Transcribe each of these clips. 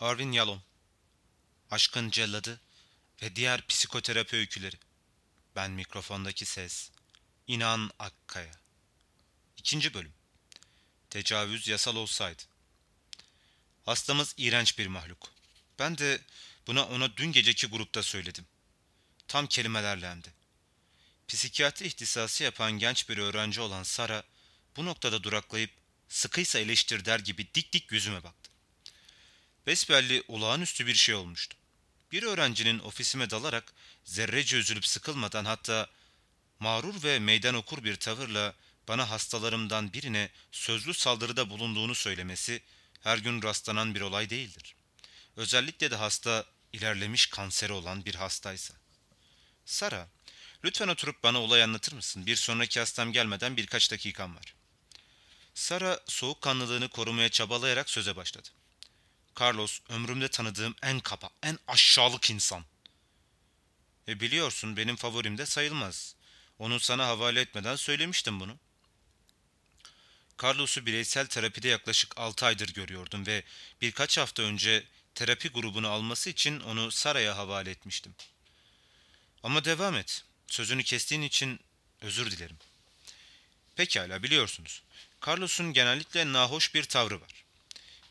Arvin Yalom Aşkın Celladı ve diğer psikoterapi öyküleri. Ben mikrofondaki ses. İnan Akkaya. İkinci bölüm. Tecavüz yasal olsaydı. Hastamız iğrenç bir mahluk. Ben de buna ona dün geceki grupta söyledim. Tam kelimelerle hem de. Psikiyatri ihtisası yapan genç bir öğrenci olan Sara bu noktada duraklayıp sıkıysa eleştir der gibi dik dik yüzüme baktı. Besbelli olağanüstü bir şey olmuştu. Bir öğrencinin ofisime dalarak zerrece üzülüp sıkılmadan hatta mağrur ve meydan okur bir tavırla bana hastalarımdan birine sözlü saldırıda bulunduğunu söylemesi her gün rastlanan bir olay değildir. Özellikle de hasta ilerlemiş kanseri olan bir hastaysa. Sara, lütfen oturup bana olay anlatır mısın? Bir sonraki hastam gelmeden birkaç dakikam var. Sara soğukkanlılığını korumaya çabalayarak söze başladı. Carlos ömrümde tanıdığım en kaba, en aşağılık insan. E biliyorsun benim favorim de sayılmaz. Onu sana havale etmeden söylemiştim bunu. Carlos'u bireysel terapide yaklaşık 6 aydır görüyordum ve birkaç hafta önce terapi grubunu alması için onu Sara'ya havale etmiştim. Ama devam et. Sözünü kestiğin için özür dilerim. Pekala biliyorsunuz. Carlos'un genellikle nahoş bir tavrı var.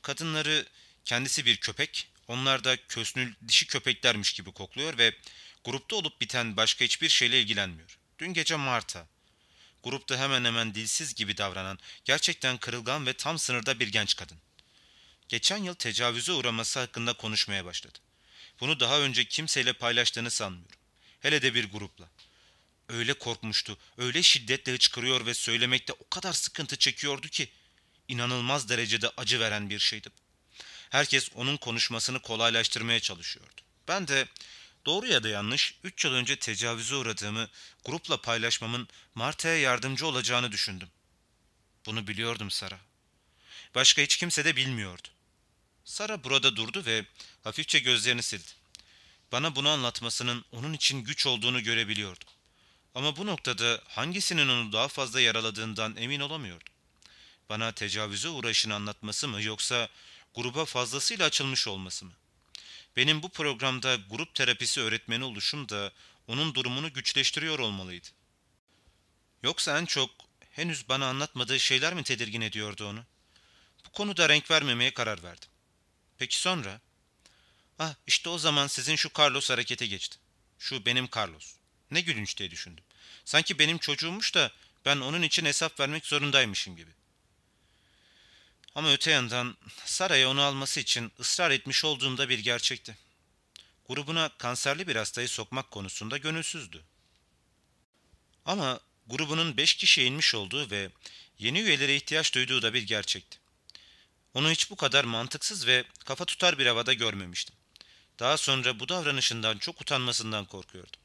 Kadınları kendisi bir köpek, onlar da kösnül dişi köpeklermiş gibi kokluyor ve grupta olup biten başka hiçbir şeyle ilgilenmiyor. Dün gece Marta, grupta hemen hemen dilsiz gibi davranan, gerçekten kırılgan ve tam sınırda bir genç kadın. Geçen yıl tecavüze uğraması hakkında konuşmaya başladı. Bunu daha önce kimseyle paylaştığını sanmıyorum. Hele de bir grupla. Öyle korkmuştu, öyle şiddetle hıçkırıyor ve söylemekte o kadar sıkıntı çekiyordu ki inanılmaz derecede acı veren bir şeydi. Herkes onun konuşmasını kolaylaştırmaya çalışıyordu. Ben de doğru ya da yanlış 3 yıl önce tecavüze uğradığımı grupla paylaşmamın Marta'ya yardımcı olacağını düşündüm. Bunu biliyordum Sara. Başka hiç kimse de bilmiyordu. Sara burada durdu ve hafifçe gözlerini sildi. Bana bunu anlatmasının onun için güç olduğunu görebiliyordum. Ama bu noktada hangisinin onu daha fazla yaraladığından emin olamıyordum. Bana tecavüze uğraşını anlatması mı yoksa gruba fazlasıyla açılmış olması mı? Benim bu programda grup terapisi öğretmeni oluşum da onun durumunu güçleştiriyor olmalıydı. Yoksa en çok henüz bana anlatmadığı şeyler mi tedirgin ediyordu onu? Bu konuda renk vermemeye karar verdim. Peki sonra? Ah işte o zaman sizin şu Carlos harekete geçti. Şu benim Carlos. Ne gülünç diye düşündüm. Sanki benim çocuğummuş da ben onun için hesap vermek zorundaymışım gibi. Ama öte yandan Sara'ya onu alması için ısrar etmiş olduğumda bir gerçekti. Grubuna kanserli bir hastayı sokmak konusunda gönülsüzdü. Ama grubunun beş kişiye inmiş olduğu ve yeni üyelere ihtiyaç duyduğu da bir gerçekti. Onu hiç bu kadar mantıksız ve kafa tutar bir havada görmemiştim. Daha sonra bu davranışından çok utanmasından korkuyordum.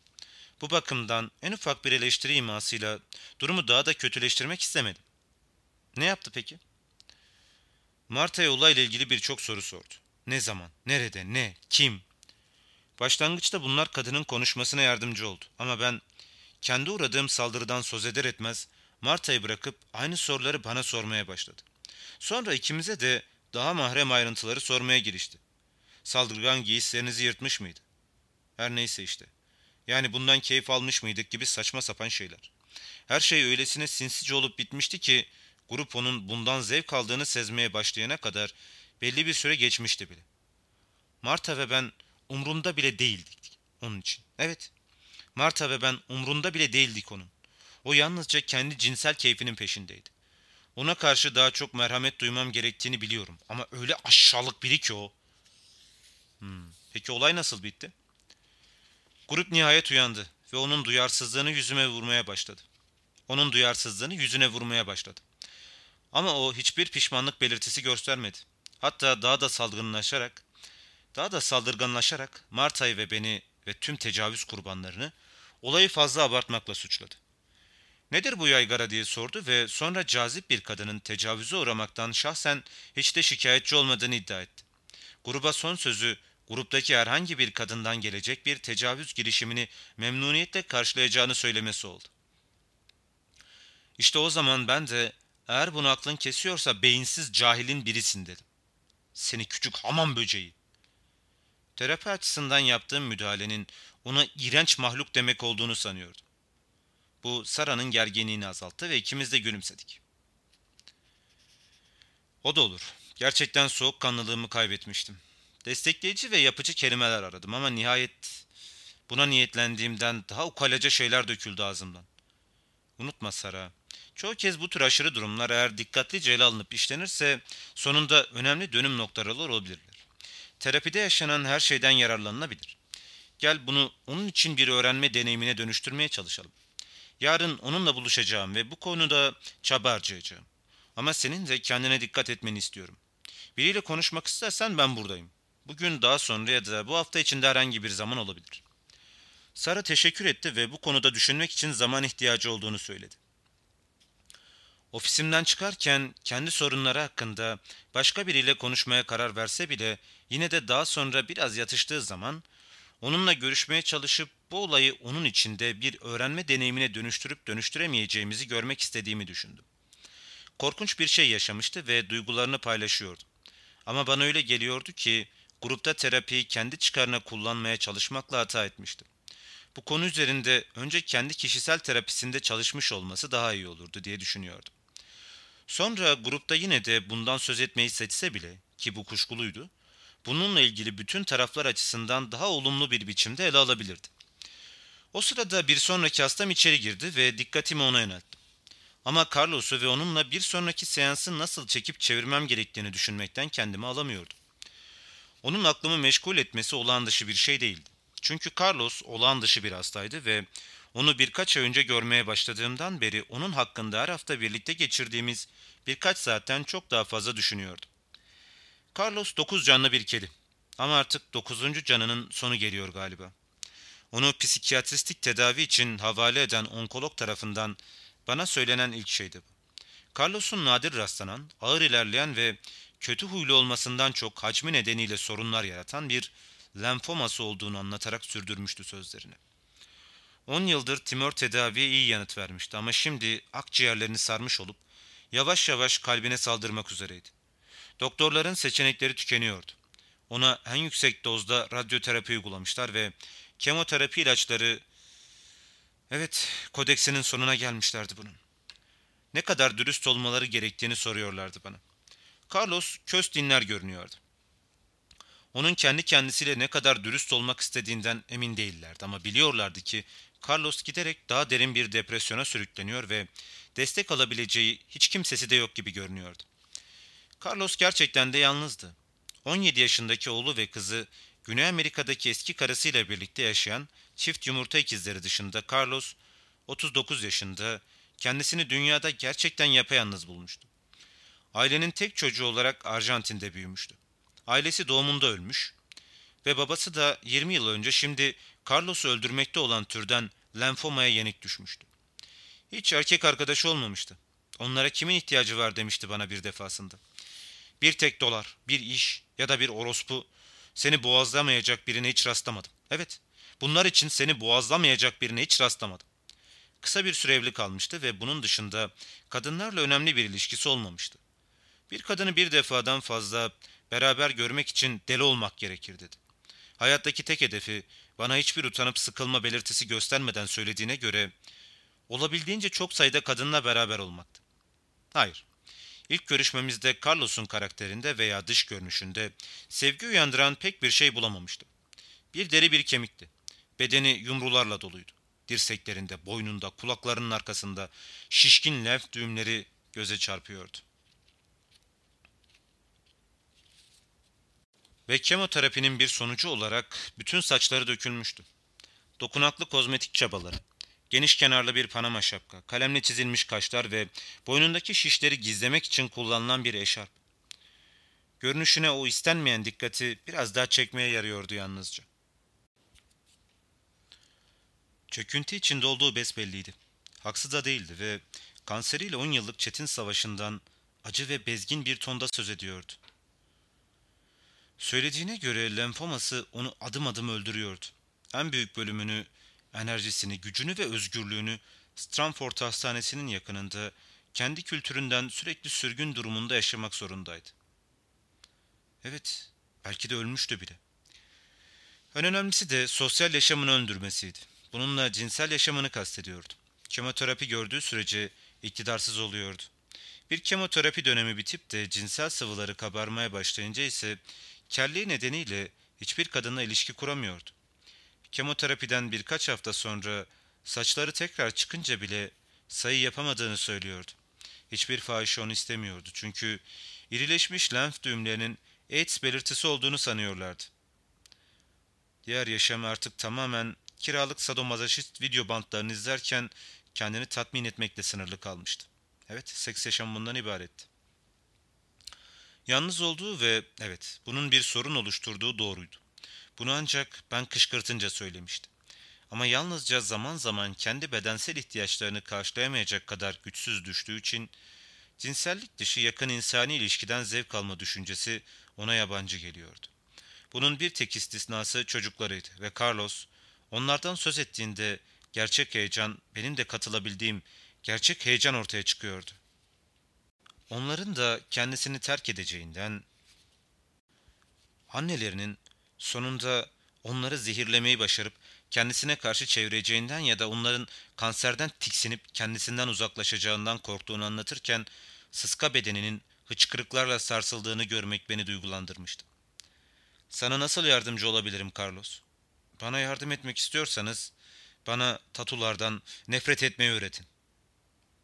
Bu bakımdan en ufak bir eleştiri imasıyla durumu daha da kötüleştirmek istemedim. Ne yaptı peki? Marta'ya olayla ilgili birçok soru sordu. Ne zaman, nerede, ne, kim? Başlangıçta bunlar kadının konuşmasına yardımcı oldu. Ama ben kendi uğradığım saldırıdan söz eder etmez Marta'yı bırakıp aynı soruları bana sormaya başladı. Sonra ikimize de daha mahrem ayrıntıları sormaya girişti. Saldırgan giysilerinizi yırtmış mıydı? Her neyse işte. Yani bundan keyif almış mıydık gibi saçma sapan şeyler. Her şey öylesine sinsice olup bitmişti ki grup onun bundan zevk aldığını sezmeye başlayana kadar belli bir süre geçmişti bile. Marta ve ben umrunda bile değildik onun için. Evet, Marta ve ben umrunda bile değildik onun. O yalnızca kendi cinsel keyfinin peşindeydi. Ona karşı daha çok merhamet duymam gerektiğini biliyorum. Ama öyle aşağılık biri ki o. Hmm. Peki olay nasıl bitti? Grup nihayet uyandı ve onun duyarsızlığını yüzüme vurmaya başladı. Onun duyarsızlığını yüzüne vurmaya başladı. Ama o hiçbir pişmanlık belirtisi göstermedi. Hatta daha da salgınlaşarak, daha da saldırganlaşarak Marta'yı ve beni ve tüm tecavüz kurbanlarını olayı fazla abartmakla suçladı. Nedir bu yaygara diye sordu ve sonra cazip bir kadının tecavüze uğramaktan şahsen hiç de şikayetçi olmadığını iddia etti. Gruba son sözü gruptaki herhangi bir kadından gelecek bir tecavüz girişimini memnuniyetle karşılayacağını söylemesi oldu. İşte o zaman ben de eğer bunu aklın kesiyorsa beyinsiz cahilin birisin dedim. Seni küçük hamam böceği. Terapi açısından yaptığım müdahalenin ona iğrenç mahluk demek olduğunu sanıyordum. Bu Sara'nın gerginliğini azalttı ve ikimiz de gülümsedik. O da olur. Gerçekten soğukkanlılığımı kaybetmiştim. Destekleyici ve yapıcı kelimeler aradım ama nihayet buna niyetlendiğimden daha ukalaca şeyler döküldü ağzımdan. Unutma Sara, çoğu kez bu tür aşırı durumlar eğer dikkatlice ele alınıp işlenirse sonunda önemli dönüm noktaları olabilirler. Terapide yaşanan her şeyden yararlanılabilir. Gel bunu onun için bir öğrenme deneyimine dönüştürmeye çalışalım. Yarın onunla buluşacağım ve bu konuda çaba harcayacağım. Ama senin de kendine dikkat etmeni istiyorum. Biriyle konuşmak istersen ben buradayım. Bugün daha sonra ya da bu hafta içinde herhangi bir zaman olabilir. Sara teşekkür etti ve bu konuda düşünmek için zaman ihtiyacı olduğunu söyledi. Ofisimden çıkarken kendi sorunları hakkında başka biriyle konuşmaya karar verse bile yine de daha sonra biraz yatıştığı zaman onunla görüşmeye çalışıp bu olayı onun içinde bir öğrenme deneyimine dönüştürüp dönüştüremeyeceğimizi görmek istediğimi düşündüm. Korkunç bir şey yaşamıştı ve duygularını paylaşıyordu. Ama bana öyle geliyordu ki grupta terapiyi kendi çıkarına kullanmaya çalışmakla hata etmişti. Bu konu üzerinde önce kendi kişisel terapisinde çalışmış olması daha iyi olurdu diye düşünüyordum. Sonra grupta yine de bundan söz etmeyi seçse bile ki bu kuşkuluydu, bununla ilgili bütün taraflar açısından daha olumlu bir biçimde ele alabilirdi. O sırada bir sonraki hastam içeri girdi ve dikkatimi ona yönelttim. Ama Carlos'u ve onunla bir sonraki seansı nasıl çekip çevirmem gerektiğini düşünmekten kendimi alamıyordum. Onun aklımı meşgul etmesi olağan dışı bir şey değildi. Çünkü Carlos olağan dışı bir hastaydı ve onu birkaç ay önce görmeye başladığımdan beri onun hakkında her hafta birlikte geçirdiğimiz birkaç saatten çok daha fazla düşünüyordum. Carlos dokuz canlı bir kedi. Ama artık dokuzuncu canının sonu geliyor galiba. Onu psikiyatristik tedavi için havale eden onkolog tarafından bana söylenen ilk şeydi bu. Carlos'un nadir rastlanan, ağır ilerleyen ve kötü huylu olmasından çok hacmi nedeniyle sorunlar yaratan bir lenfoması olduğunu anlatarak sürdürmüştü sözlerini. 10 yıldır timör tedaviye iyi yanıt vermişti ama şimdi akciğerlerini sarmış olup yavaş yavaş kalbine saldırmak üzereydi. Doktorların seçenekleri tükeniyordu. Ona en yüksek dozda radyoterapi uygulamışlar ve kemoterapi ilaçları... Evet, kodeksinin sonuna gelmişlerdi bunun. Ne kadar dürüst olmaları gerektiğini soruyorlardı bana. Carlos köz dinler görünüyordu. Onun kendi kendisiyle ne kadar dürüst olmak istediğinden emin değillerdi ama biliyorlardı ki Carlos giderek daha derin bir depresyona sürükleniyor ve destek alabileceği hiç kimsesi de yok gibi görünüyordu. Carlos gerçekten de yalnızdı. 17 yaşındaki oğlu ve kızı Güney Amerika'daki eski karısıyla birlikte yaşayan çift yumurta ikizleri dışında Carlos 39 yaşında kendisini dünyada gerçekten yapayalnız bulmuştu. Ailenin tek çocuğu olarak Arjantin'de büyümüştü. Ailesi doğumunda ölmüş ve babası da 20 yıl önce şimdi Carlos'u öldürmekte olan türden lenfomaya yenik düşmüştü. Hiç erkek arkadaşı olmamıştı. Onlara kimin ihtiyacı var demişti bana bir defasında. Bir tek dolar, bir iş ya da bir orospu seni boğazlamayacak birine hiç rastlamadım. Evet, bunlar için seni boğazlamayacak birine hiç rastlamadım. Kısa bir süre evli kalmıştı ve bunun dışında kadınlarla önemli bir ilişkisi olmamıştı. Bir kadını bir defadan fazla beraber görmek için deli olmak gerekir dedi. Hayattaki tek hedefi bana hiçbir utanıp sıkılma belirtisi göstermeden söylediğine göre olabildiğince çok sayıda kadınla beraber olmaktı. Hayır. İlk görüşmemizde Carlos'un karakterinde veya dış görünüşünde sevgi uyandıran pek bir şey bulamamıştım. Bir deri bir kemikti. Bedeni yumrularla doluydu. Dirseklerinde, boynunda, kulaklarının arkasında şişkin lenf düğümleri göze çarpıyordu. Ve kemoterapinin bir sonucu olarak bütün saçları dökülmüştü. Dokunaklı kozmetik çabaları, geniş kenarlı bir panama şapka, kalemle çizilmiş kaşlar ve boynundaki şişleri gizlemek için kullanılan bir eşarp. Görünüşüne o istenmeyen dikkati biraz daha çekmeye yarıyordu yalnızca. Çöküntü içinde olduğu besbelliydi. Haksız da değildi ve kanseriyle on yıllık çetin savaşından acı ve bezgin bir tonda söz ediyordu. Söylediğine göre lenfoması onu adım adım öldürüyordu. En büyük bölümünü, enerjisini, gücünü ve özgürlüğünü Stramford Hastanesi'nin yakınında kendi kültüründen sürekli sürgün durumunda yaşamak zorundaydı. Evet, belki de ölmüştü bile. En önemlisi de sosyal yaşamını öldürmesiydi. Bununla cinsel yaşamını kastediyordu. Kemoterapi gördüğü sürece iktidarsız oluyordu. Bir kemoterapi dönemi bitip de cinsel sıvıları kabarmaya başlayınca ise kelliği nedeniyle hiçbir kadınla ilişki kuramıyordu. Kemoterapiden birkaç hafta sonra saçları tekrar çıkınca bile sayı yapamadığını söylüyordu. Hiçbir fahişe onu istemiyordu çünkü irileşmiş lenf düğümlerinin AIDS belirtisi olduğunu sanıyorlardı. Diğer yaşam artık tamamen kiralık sadomazoşist video bantlarını izlerken kendini tatmin etmekle sınırlı kalmıştı. Evet, seks yaşam bundan ibaretti. Yalnız olduğu ve evet, bunun bir sorun oluşturduğu doğruydu. Bunu ancak ben kışkırtınca söylemişti. Ama yalnızca zaman zaman kendi bedensel ihtiyaçlarını karşılayamayacak kadar güçsüz düştüğü için cinsellik dışı yakın insani ilişkiden zevk alma düşüncesi ona yabancı geliyordu. Bunun bir tek istisnası çocuklarıydı ve Carlos onlardan söz ettiğinde gerçek heyecan benim de katılabildiğim gerçek heyecan ortaya çıkıyordu. Onların da kendisini terk edeceğinden annelerinin sonunda onları zehirlemeyi başarıp kendisine karşı çevireceğinden ya da onların kanserden tiksinip kendisinden uzaklaşacağından korktuğunu anlatırken sıska bedeninin hıçkırıklarla sarsıldığını görmek beni duygulandırmıştı. Sana nasıl yardımcı olabilirim Carlos? Bana yardım etmek istiyorsanız bana tatulardan nefret etmeyi öğretin.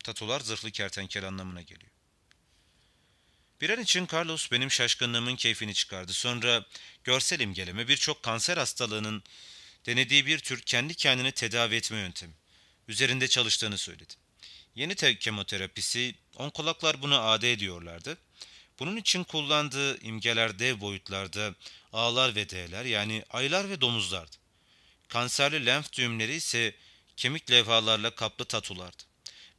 Tatular zırhlı kertenkele anlamına geliyor. Bir an için Carlos benim şaşkınlığımın keyfini çıkardı. Sonra görsel imgeleme birçok kanser hastalığının denediği bir tür kendi kendini tedavi etme yöntemi. Üzerinde çalıştığını söyledi. Yeni te- kemoterapisi, onkologlar buna AD ediyorlardı. Bunun için kullandığı imgeler dev boyutlarda A'lar ve D'ler yani aylar ve domuzlardı. Kanserli lenf düğümleri ise kemik levhalarla kaplı tatulardı.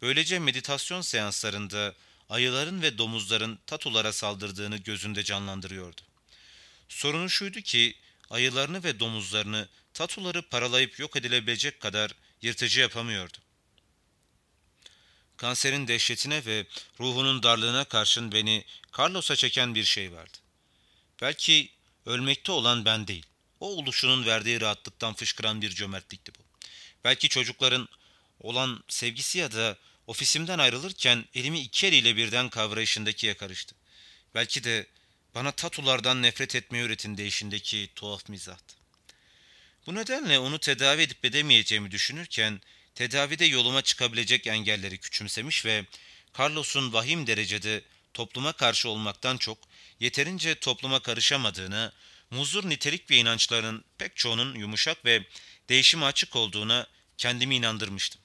Böylece meditasyon seanslarında ayıların ve domuzların tatulara saldırdığını gözünde canlandırıyordu. Sorunu şuydu ki ayılarını ve domuzlarını tatuları paralayıp yok edilebilecek kadar yırtıcı yapamıyordu. Kanserin dehşetine ve ruhunun darlığına karşın beni Carlos'a çeken bir şey vardı. Belki ölmekte olan ben değil. O oluşunun verdiği rahatlıktan fışkıran bir cömertlikti bu. Belki çocukların olan sevgisi ya da ofisimden ayrılırken elimi iki eliyle birden kavrayışındaki yakarıştı. Belki de bana tatulardan nefret etmeyi öğretin değişindeki tuhaf mizahtı. Bu nedenle onu tedavi edip edemeyeceğimi düşünürken tedavide yoluma çıkabilecek engelleri küçümsemiş ve Carlos'un vahim derecede topluma karşı olmaktan çok yeterince topluma karışamadığını, muzur nitelik ve inançların pek çoğunun yumuşak ve değişime açık olduğuna kendimi inandırmıştım.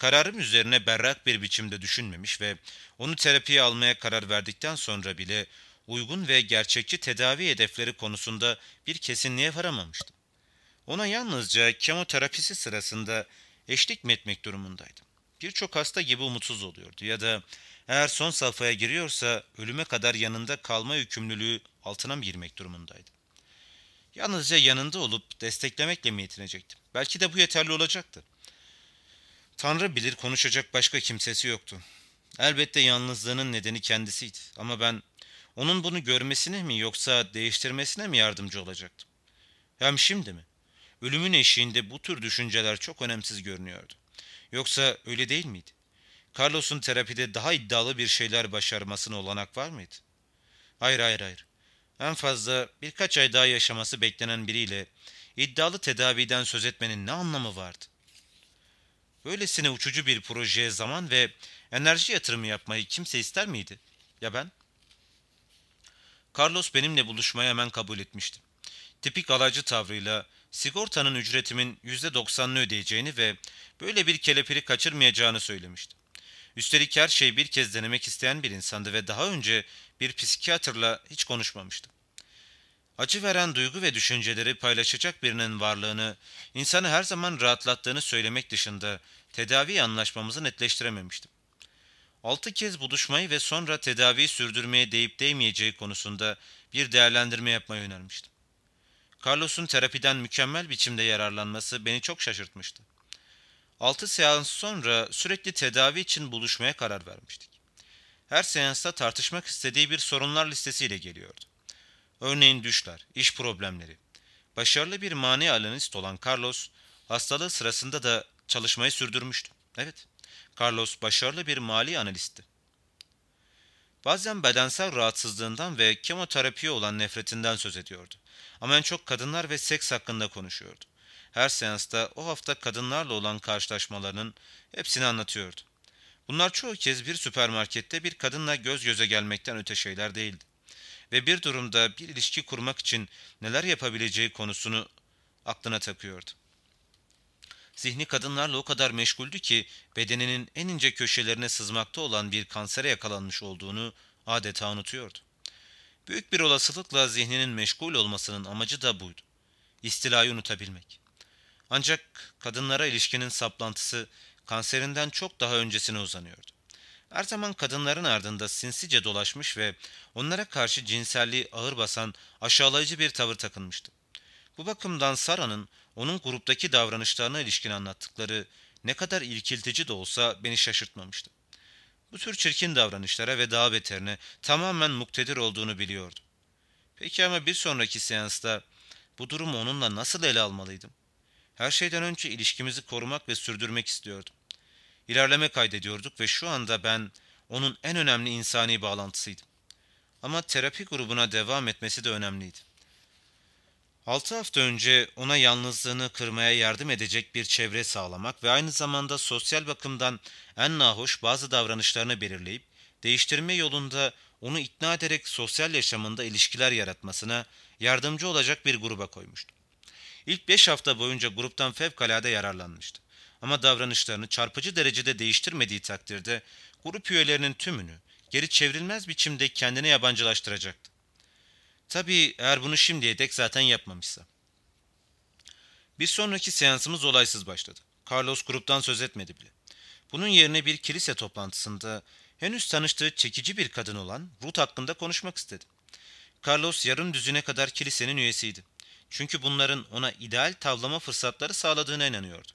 Kararım üzerine berrak bir biçimde düşünmemiş ve onu terapiye almaya karar verdikten sonra bile uygun ve gerçekçi tedavi hedefleri konusunda bir kesinliğe varamamıştım. Ona yalnızca kemoterapisi sırasında eşlik mi etmek durumundaydım. Birçok hasta gibi umutsuz oluyordu ya da eğer son safhaya giriyorsa ölüme kadar yanında kalma yükümlülüğü altına mı girmek durumundaydı. Yalnızca yanında olup desteklemekle mi yetinecektim? Belki de bu yeterli olacaktı. Tanrı bilir konuşacak başka kimsesi yoktu. Elbette yalnızlığının nedeni kendisiydi ama ben onun bunu görmesine mi yoksa değiştirmesine mi yardımcı olacaktım? Hem şimdi mi? Ölümün eşiğinde bu tür düşünceler çok önemsiz görünüyordu. Yoksa öyle değil miydi? Carlos'un terapide daha iddialı bir şeyler başarmasına olanak var mıydı? Hayır hayır hayır. En fazla birkaç ay daha yaşaması beklenen biriyle iddialı tedaviden söz etmenin ne anlamı vardı? Böylesine uçucu bir projeye zaman ve enerji yatırımı yapmayı kimse ister miydi? Ya ben? Carlos benimle buluşmaya hemen kabul etmişti. Tipik alaycı tavrıyla sigortanın ücretimin %90'ını ödeyeceğini ve böyle bir kelepiri kaçırmayacağını söylemişti. Üstelik her şeyi bir kez denemek isteyen bir insandı ve daha önce bir psikiyatrla hiç konuşmamıştı. Acı veren duygu ve düşünceleri paylaşacak birinin varlığını, insanı her zaman rahatlattığını söylemek dışında tedavi anlaşmamızı netleştirememiştim. Altı kez buluşmayı ve sonra tedaviyi sürdürmeye değip değmeyeceği konusunda bir değerlendirme yapmayı önermiştim. Carlos'un terapiden mükemmel biçimde yararlanması beni çok şaşırtmıştı. Altı seans sonra sürekli tedavi için buluşmaya karar vermiştik. Her seansta tartışmak istediği bir sorunlar listesiyle geliyordu. Örneğin düşler, iş problemleri. Başarılı bir mani analist olan Carlos, hastalığı sırasında da çalışmayı sürdürmüştü. Evet, Carlos başarılı bir mali analistti. Bazen bedensel rahatsızlığından ve kemoterapiye olan nefretinden söz ediyordu. Ama en çok kadınlar ve seks hakkında konuşuyordu. Her seansta o hafta kadınlarla olan karşılaşmalarının hepsini anlatıyordu. Bunlar çoğu kez bir süpermarkette bir kadınla göz göze gelmekten öte şeyler değildi. Ve bir durumda bir ilişki kurmak için neler yapabileceği konusunu aklına takıyordu. Zihni kadınlarla o kadar meşguldü ki bedeninin en ince köşelerine sızmakta olan bir kansere yakalanmış olduğunu adeta unutuyordu. Büyük bir olasılıkla zihninin meşgul olmasının amacı da buydu. İstilayı unutabilmek. Ancak kadınlara ilişkinin saplantısı kanserinden çok daha öncesine uzanıyordu. Her zaman kadınların ardında sinsice dolaşmış ve onlara karşı cinselliği ağır basan aşağılayıcı bir tavır takınmıştı. Bu bakımdan Sara'nın onun gruptaki davranışlarına ilişkin anlattıkları ne kadar ilkiltici de olsa beni şaşırtmamıştı. Bu tür çirkin davranışlara ve daha beterine tamamen muktedir olduğunu biliyordum. Peki ama bir sonraki seansta bu durumu onunla nasıl ele almalıydım? Her şeyden önce ilişkimizi korumak ve sürdürmek istiyordum. İlerleme kaydediyorduk ve şu anda ben onun en önemli insani bağlantısıydım. Ama terapi grubuna devam etmesi de önemliydi. Altı hafta önce ona yalnızlığını kırmaya yardım edecek bir çevre sağlamak ve aynı zamanda sosyal bakımdan en nahoş bazı davranışlarını belirleyip değiştirme yolunda onu ikna ederek sosyal yaşamında ilişkiler yaratmasına yardımcı olacak bir gruba koymuştum. İlk beş hafta boyunca gruptan fevkalade yararlanmıştı. Ama davranışlarını çarpıcı derecede değiştirmediği takdirde grup üyelerinin tümünü geri çevrilmez biçimde kendine yabancılaştıracaktı. Tabii eğer bunu şimdiye dek zaten yapmamışsa. Bir sonraki seansımız olaysız başladı. Carlos gruptan söz etmedi bile. Bunun yerine bir kilise toplantısında henüz tanıştığı çekici bir kadın olan Ruth hakkında konuşmak istedi. Carlos yarım düzüne kadar kilisenin üyesiydi. Çünkü bunların ona ideal tavlama fırsatları sağladığına inanıyordu.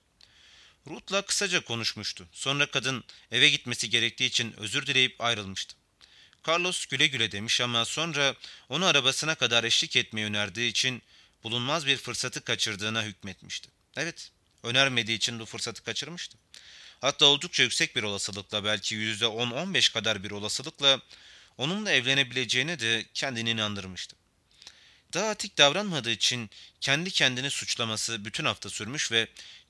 Ruth'la kısaca konuşmuştu. Sonra kadın eve gitmesi gerektiği için özür dileyip ayrılmıştı. Carlos güle güle demiş ama sonra onu arabasına kadar eşlik etmeyi önerdiği için bulunmaz bir fırsatı kaçırdığına hükmetmişti. Evet, önermediği için bu fırsatı kaçırmıştı. Hatta oldukça yüksek bir olasılıkla belki %10-15 kadar bir olasılıkla onunla evlenebileceğine de kendini inandırmıştı. Daha atik davranmadığı için kendi kendini suçlaması bütün hafta sürmüş ve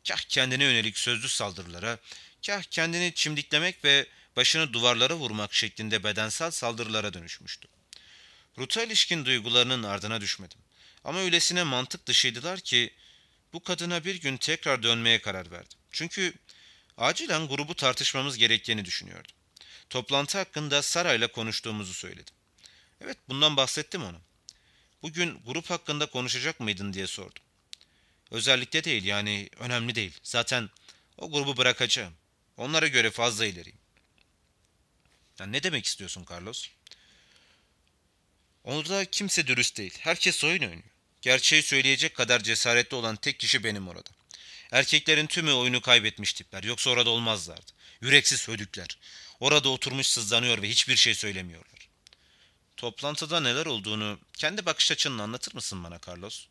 kah kendine yönelik sözlü saldırılara, kah kendini çimdiklemek ve başını duvarlara vurmak şeklinde bedensel saldırılara dönüşmüştü. Ruta ilişkin duygularının ardına düşmedim. Ama öylesine mantık dışıydılar ki bu kadına bir gün tekrar dönmeye karar verdim. Çünkü acilen grubu tartışmamız gerektiğini düşünüyordum. Toplantı hakkında Sara'yla konuştuğumuzu söyledim. Evet bundan bahsettim ona. Bugün grup hakkında konuşacak mıydın diye sordum. Özellikle değil yani önemli değil. Zaten o grubu bırakacağım. Onlara göre fazla ileriyim. Yani ne demek istiyorsun Carlos? Orada kimse dürüst değil. Herkes oyun oynuyor. Gerçeği söyleyecek kadar cesaretli olan tek kişi benim orada. Erkeklerin tümü oyunu kaybetmiş tipler. Yoksa orada olmazlardı. Yüreksiz hödükler. Orada oturmuş sızlanıyor ve hiçbir şey söylemiyorlar. Toplantıda neler olduğunu kendi bakış açınla anlatır mısın bana Carlos?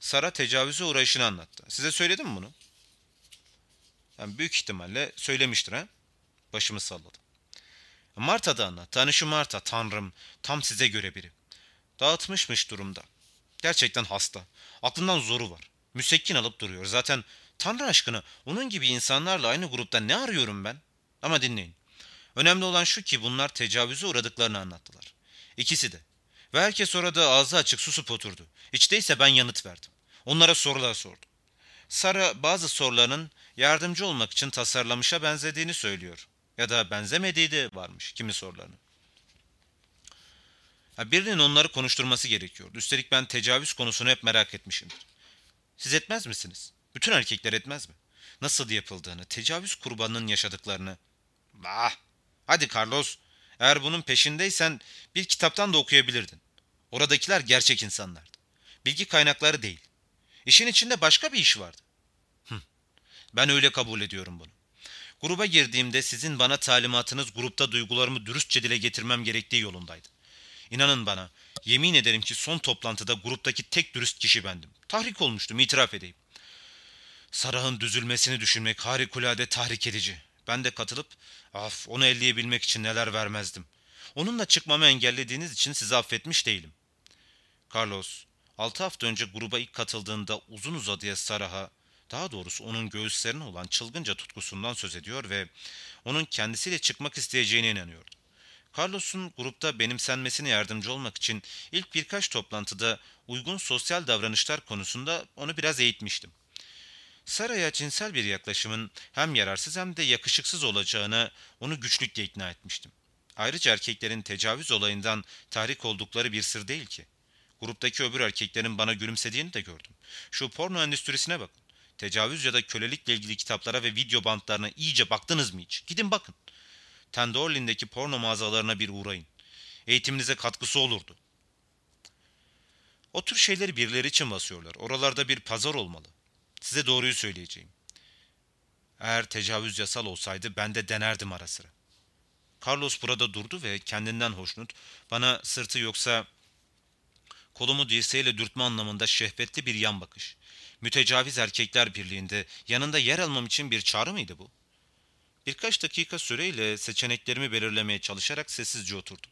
Sara tecavüze uğrayışını anlattı. Size söyledim mi bunu? Yani büyük ihtimalle söylemiştir ha? Başımı salladım. Marta da anlattı. Hani şu Marta tanrım tam size göre biri. Dağıtmışmış durumda. Gerçekten hasta. Aklından zoru var. Müsekkin alıp duruyor. Zaten Tanrı aşkına onun gibi insanlarla aynı grupta ne arıyorum ben? Ama dinleyin. Önemli olan şu ki bunlar tecavüze uğradıklarını anlattılar. İkisi de. Ve herkes orada ağzı açık susup oturdu. Hiç değilse ben yanıt verdim. Onlara sorular sordum. Sara bazı sorularının yardımcı olmak için tasarlamışa benzediğini söylüyor. Ya da benzemediği de varmış kimi sorularının. Birinin onları konuşturması gerekiyordu. Üstelik ben tecavüz konusunu hep merak etmişimdir. Siz etmez misiniz? Bütün erkekler etmez mi? Nasıl yapıldığını, tecavüz kurbanının yaşadıklarını. Bah! Hadi Carlos, eğer bunun peşindeysen bir kitaptan da okuyabilirdin. Oradakiler gerçek insanlardı. Bilgi kaynakları değil. İşin içinde başka bir iş vardı. Hı. Ben öyle kabul ediyorum bunu. Gruba girdiğimde sizin bana talimatınız grupta duygularımı dürüstçe dile getirmem gerektiği yolundaydı. İnanın bana, Yemin ederim ki son toplantıda gruptaki tek dürüst kişi bendim. Tahrik olmuştum, itiraf edeyim. Sarah'ın düzülmesini düşünmek harikulade tahrik edici. Ben de katılıp, af onu elleyebilmek için neler vermezdim. Onunla çıkmamı engellediğiniz için sizi affetmiş değilim. Carlos, altı hafta önce gruba ilk katıldığında uzun uzadıya Sarah'a, daha doğrusu onun göğüslerine olan çılgınca tutkusundan söz ediyor ve onun kendisiyle çıkmak isteyeceğine inanıyordu. Carlos'un grupta benimsenmesine yardımcı olmak için ilk birkaç toplantıda uygun sosyal davranışlar konusunda onu biraz eğitmiştim. Sara'ya cinsel bir yaklaşımın hem yararsız hem de yakışıksız olacağına onu güçlükle ikna etmiştim. Ayrıca erkeklerin tecavüz olayından tahrik oldukları bir sır değil ki. Gruptaki öbür erkeklerin bana gülümsediğini de gördüm. Şu porno endüstrisine bakın. Tecavüz ya da kölelikle ilgili kitaplara ve video bantlarına iyice baktınız mı hiç? Gidin bakın. Tenderloin'deki porno mağazalarına bir uğrayın. Eğitiminize katkısı olurdu. O tür şeyleri birileri için basıyorlar. Oralarda bir pazar olmalı. Size doğruyu söyleyeceğim. Eğer tecavüz yasal olsaydı ben de denerdim ara sıra. Carlos burada durdu ve kendinden hoşnut, bana sırtı yoksa kolumu dirseğiyle dürtme anlamında şehvetli bir yan bakış. Mütecaviz Erkekler Birliği'nde yanında yer almam için bir çağrı mıydı bu? Birkaç dakika süreyle seçeneklerimi belirlemeye çalışarak sessizce oturdum.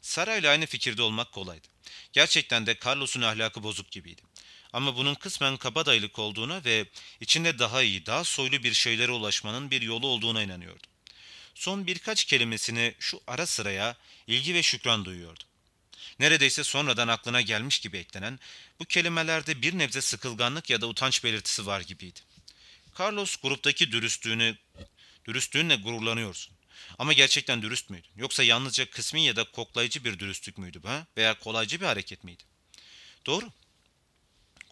Sara ile aynı fikirde olmak kolaydı. Gerçekten de Carlos'un ahlakı bozuk gibiydi. Ama bunun kısmen kabadayılık olduğuna ve içinde daha iyi, daha soylu bir şeylere ulaşmanın bir yolu olduğuna inanıyordum. Son birkaç kelimesini şu ara sıraya ilgi ve şükran duyuyordum. Neredeyse sonradan aklına gelmiş gibi eklenen bu kelimelerde bir nebze sıkılganlık ya da utanç belirtisi var gibiydi. Carlos gruptaki dürüstlüğünü dürüstlüğünle gururlanıyorsun. Ama gerçekten dürüst müydün? Yoksa yalnızca kısmi ya da koklayıcı bir dürüstlük müydü bu? Ha? Veya kolaycı bir hareket miydi? Doğru.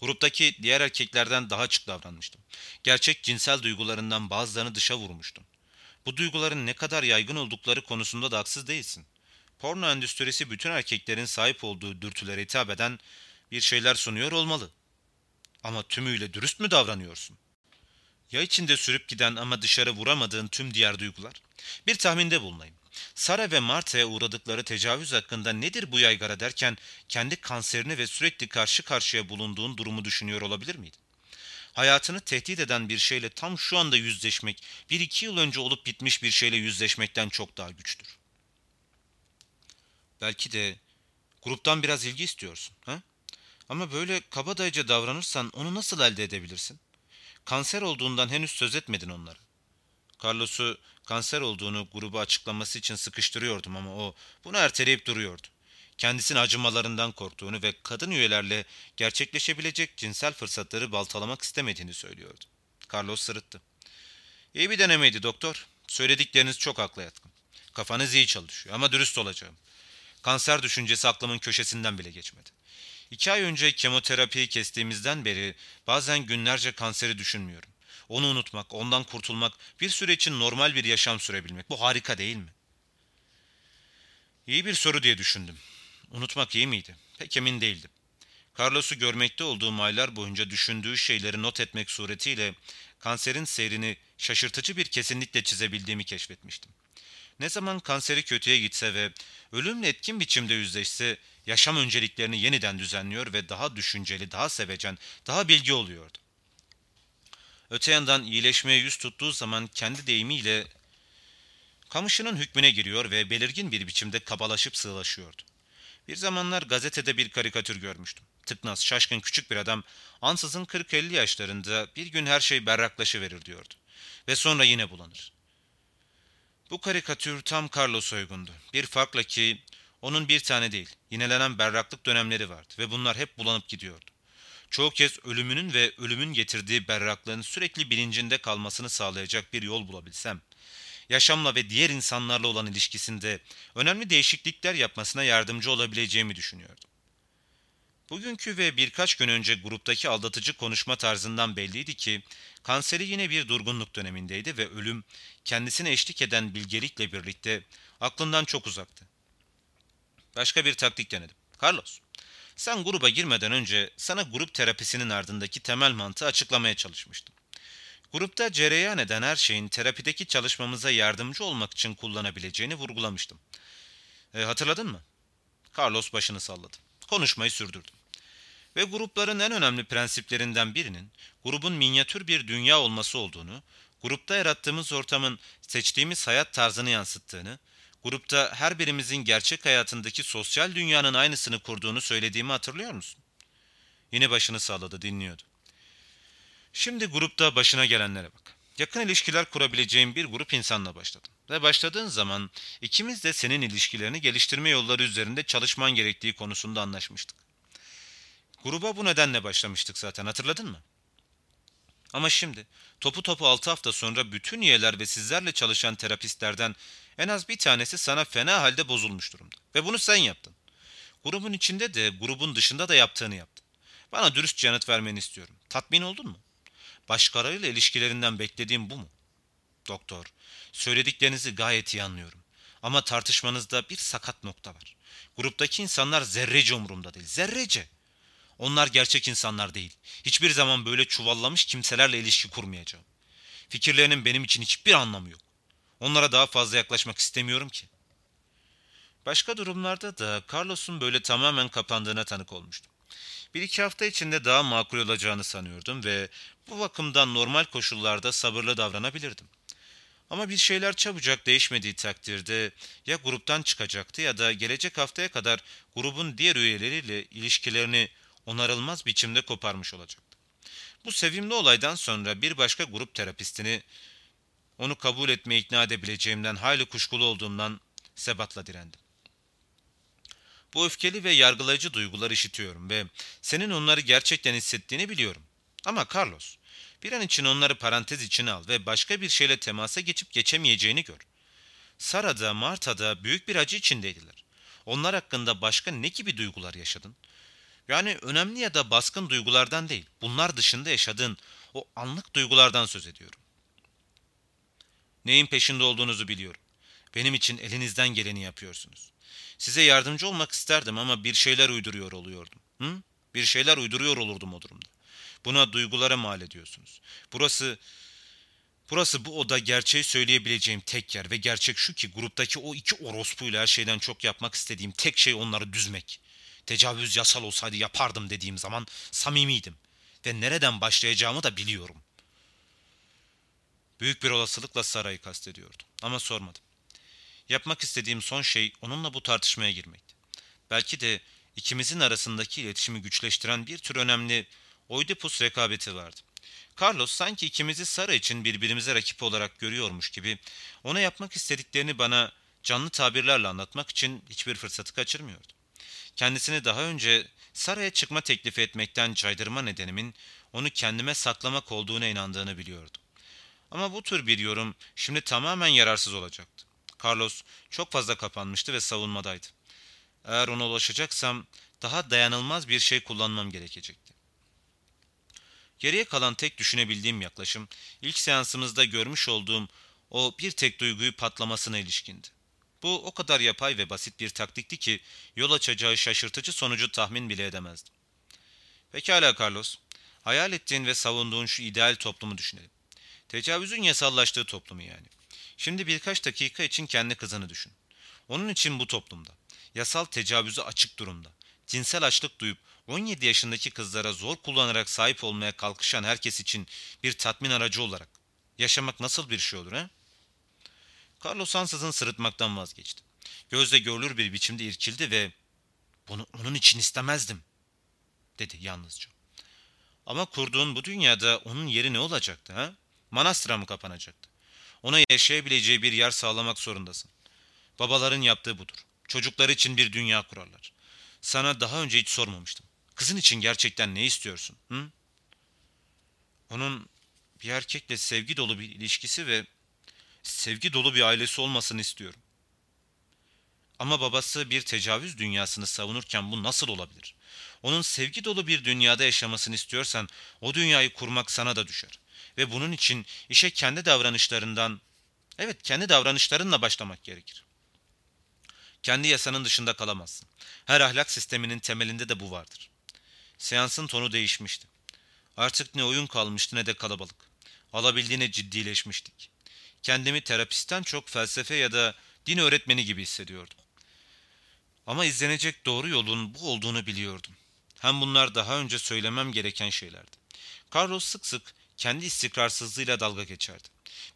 Gruptaki diğer erkeklerden daha açık davranmıştım. Gerçek cinsel duygularından bazılarını dışa vurmuştum. Bu duyguların ne kadar yaygın oldukları konusunda da haksız değilsin. Porno endüstrisi bütün erkeklerin sahip olduğu dürtülere hitap eden bir şeyler sunuyor olmalı. Ama tümüyle dürüst mü davranıyorsun? Ya içinde sürüp giden ama dışarı vuramadığın tüm diğer duygular? Bir tahminde bulunayım. Sara ve Marta'ya uğradıkları tecavüz hakkında nedir bu yaygara derken kendi kanserini ve sürekli karşı karşıya bulunduğun durumu düşünüyor olabilir miydin? Hayatını tehdit eden bir şeyle tam şu anda yüzleşmek, bir iki yıl önce olup bitmiş bir şeyle yüzleşmekten çok daha güçtür. Belki de gruptan biraz ilgi istiyorsun. Ha? Ama böyle kabadayıca davranırsan onu nasıl elde edebilirsin? Kanser olduğundan henüz söz etmedin onlara. Carlos'u kanser olduğunu grubu açıklaması için sıkıştırıyordum ama o bunu erteleyip duruyordu. Kendisini acımalarından korktuğunu ve kadın üyelerle gerçekleşebilecek cinsel fırsatları baltalamak istemediğini söylüyordu. Carlos sırıttı. İyi bir denemeydi doktor. Söyledikleriniz çok akla yatkın. Kafanız iyi çalışıyor ama dürüst olacağım. Kanser düşüncesi aklımın köşesinden bile geçmedi. İki ay önce kemoterapiyi kestiğimizden beri bazen günlerce kanseri düşünmüyorum. Onu unutmak, ondan kurtulmak, bir süre için normal bir yaşam sürebilmek. Bu harika değil mi? İyi bir soru diye düşündüm. Unutmak iyi miydi? Pek emin değildim. Carlos'u görmekte olduğum aylar boyunca düşündüğü şeyleri not etmek suretiyle kanserin seyrini şaşırtıcı bir kesinlikle çizebildiğimi keşfetmiştim. Ne zaman kanseri kötüye gitse ve ölümle etkin biçimde yüzleşse yaşam önceliklerini yeniden düzenliyor ve daha düşünceli, daha sevecen, daha bilgi oluyordu. Öte yandan iyileşmeye yüz tuttuğu zaman kendi deyimiyle kamışının hükmüne giriyor ve belirgin bir biçimde kabalaşıp sığlaşıyordu. Bir zamanlar gazetede bir karikatür görmüştüm. Tıknaz, şaşkın küçük bir adam ansızın 40-50 yaşlarında bir gün her şey berraklaşıverir diyordu. Ve sonra yine bulanır. Bu karikatür tam Carlos uygundu. Bir farkla ki onun bir tane değil, yinelenen berraklık dönemleri vardı ve bunlar hep bulanıp gidiyordu. Çoğu kez ölümünün ve ölümün getirdiği berraklığın sürekli bilincinde kalmasını sağlayacak bir yol bulabilsem, yaşamla ve diğer insanlarla olan ilişkisinde önemli değişiklikler yapmasına yardımcı olabileceğimi düşünüyordum. Bugünkü ve birkaç gün önce gruptaki aldatıcı konuşma tarzından belliydi ki kanseri yine bir durgunluk dönemindeydi ve ölüm kendisine eşlik eden bilgelikle birlikte aklından çok uzaktı. Başka bir taktik denedim. Carlos, sen gruba girmeden önce sana grup terapisinin ardındaki temel mantığı açıklamaya çalışmıştım. Grupta cereyan eden her şeyin terapideki çalışmamıza yardımcı olmak için kullanabileceğini vurgulamıştım. E, hatırladın mı? Carlos başını salladı. konuşmayı sürdürdüm. Ve grupların en önemli prensiplerinden birinin grubun minyatür bir dünya olması olduğunu, grupta yarattığımız ortamın seçtiğimiz hayat tarzını yansıttığını, grupta her birimizin gerçek hayatındaki sosyal dünyanın aynısını kurduğunu söylediğimi hatırlıyor musun? Yine başını sağladı, dinliyordu. Şimdi grupta başına gelenlere bak. Yakın ilişkiler kurabileceğin bir grup insanla başladın. Ve başladığın zaman ikimiz de senin ilişkilerini geliştirme yolları üzerinde çalışman gerektiği konusunda anlaşmıştık. Gruba bu nedenle başlamıştık zaten hatırladın mı? Ama şimdi topu topu 6 hafta sonra bütün üyeler ve sizlerle çalışan terapistlerden en az bir tanesi sana fena halde bozulmuş durumda. Ve bunu sen yaptın. Grubun içinde de grubun dışında da yaptığını yaptın. Bana dürüst yanıt vermeni istiyorum. Tatmin oldun mu? Başkalarıyla ilişkilerinden beklediğim bu mu? Doktor, söylediklerinizi gayet iyi anlıyorum. Ama tartışmanızda bir sakat nokta var. Gruptaki insanlar zerrece umurumda değil. Zerrece. Onlar gerçek insanlar değil. Hiçbir zaman böyle çuvallamış kimselerle ilişki kurmayacağım. Fikirlerinin benim için hiçbir anlamı yok. Onlara daha fazla yaklaşmak istemiyorum ki. Başka durumlarda da Carlos'un böyle tamamen kapandığına tanık olmuştum. Bir iki hafta içinde daha makul olacağını sanıyordum ve bu bakımdan normal koşullarda sabırlı davranabilirdim. Ama bir şeyler çabucak değişmediği takdirde ya gruptan çıkacaktı ya da gelecek haftaya kadar grubun diğer üyeleriyle ilişkilerini onarılmaz biçimde koparmış olacaktı. Bu sevimli olaydan sonra bir başka grup terapistini onu kabul etmeye ikna edebileceğimden hayli kuşkulu olduğumdan sebatla direndim. Bu öfkeli ve yargılayıcı duygular işitiyorum ve senin onları gerçekten hissettiğini biliyorum. Ama Carlos, bir an için onları parantez içine al ve başka bir şeyle temasa geçip geçemeyeceğini gör. Sara'da, Marta'da büyük bir acı içindeydiler. Onlar hakkında başka ne gibi duygular yaşadın? Yani önemli ya da baskın duygulardan değil, bunlar dışında yaşadığın o anlık duygulardan söz ediyorum. Neyin peşinde olduğunuzu biliyorum. Benim için elinizden geleni yapıyorsunuz. Size yardımcı olmak isterdim ama bir şeyler uyduruyor oluyordum. Hı? Bir şeyler uyduruyor olurdum o durumda. Buna duygulara mal ediyorsunuz. Burası Burası bu oda gerçeği söyleyebileceğim tek yer ve gerçek şu ki gruptaki o iki orospuyla her şeyden çok yapmak istediğim tek şey onları düzmek. Tecavüz yasal olsaydı yapardım dediğim zaman samimiydim ve nereden başlayacağımı da biliyorum. Büyük bir olasılıkla Sara'yı kastediyordum ama sormadım. Yapmak istediğim son şey onunla bu tartışmaya girmekti. Belki de ikimizin arasındaki iletişimi güçleştiren bir tür önemli Oedipus rekabeti vardı. Carlos sanki ikimizi Sara için birbirimize rakip olarak görüyormuş gibi ona yapmak istediklerini bana canlı tabirlerle anlatmak için hiçbir fırsatı kaçırmıyordu. Kendisini daha önce Sara'ya çıkma teklifi etmekten caydırma nedenimin onu kendime saklamak olduğuna inandığını biliyordum. Ama bu tür bir yorum şimdi tamamen yararsız olacaktı. Carlos çok fazla kapanmıştı ve savunmadaydı. Eğer ona ulaşacaksam daha dayanılmaz bir şey kullanmam gerekecekti. Geriye kalan tek düşünebildiğim yaklaşım ilk seansımızda görmüş olduğum o bir tek duyguyu patlamasına ilişkindi. Bu o kadar yapay ve basit bir taktikti ki yol açacağı şaşırtıcı sonucu tahmin bile edemezdim. Pekala Carlos, hayal ettiğin ve savunduğun şu ideal toplumu düşünelim. Tecavüzün yasallaştığı toplumu yani. Şimdi birkaç dakika için kendi kızını düşün. Onun için bu toplumda, yasal tecavüzü açık durumda, cinsel açlık duyup 17 yaşındaki kızlara zor kullanarak sahip olmaya kalkışan herkes için bir tatmin aracı olarak yaşamak nasıl bir şey olur he? Carlos ansızın sırıtmaktan vazgeçti. Gözle görülür bir biçimde irkildi ve bunu onun için istemezdim dedi yalnızca. Ama kurduğun bu dünyada onun yeri ne olacaktı ha? Manastıra mı kapanacaktı? Ona yaşayabileceği bir yer sağlamak zorundasın. Babaların yaptığı budur. Çocuklar için bir dünya kurarlar. Sana daha önce hiç sormamıştım. Kızın için gerçekten ne istiyorsun? Hı? Onun bir erkekle sevgi dolu bir ilişkisi ve sevgi dolu bir ailesi olmasını istiyorum. Ama babası bir tecavüz dünyasını savunurken bu nasıl olabilir? Onun sevgi dolu bir dünyada yaşamasını istiyorsan o dünyayı kurmak sana da düşer. Ve bunun için işe kendi davranışlarından, evet kendi davranışlarınla başlamak gerekir. Kendi yasanın dışında kalamazsın. Her ahlak sisteminin temelinde de bu vardır. Seansın tonu değişmişti. Artık ne oyun kalmıştı ne de kalabalık. Alabildiğine ciddileşmiştik. Kendimi terapistten çok felsefe ya da din öğretmeni gibi hissediyordum. Ama izlenecek doğru yolun bu olduğunu biliyordum. Hem bunlar daha önce söylemem gereken şeylerdi. Carlos sık sık kendi istikrarsızlığıyla dalga geçerdi.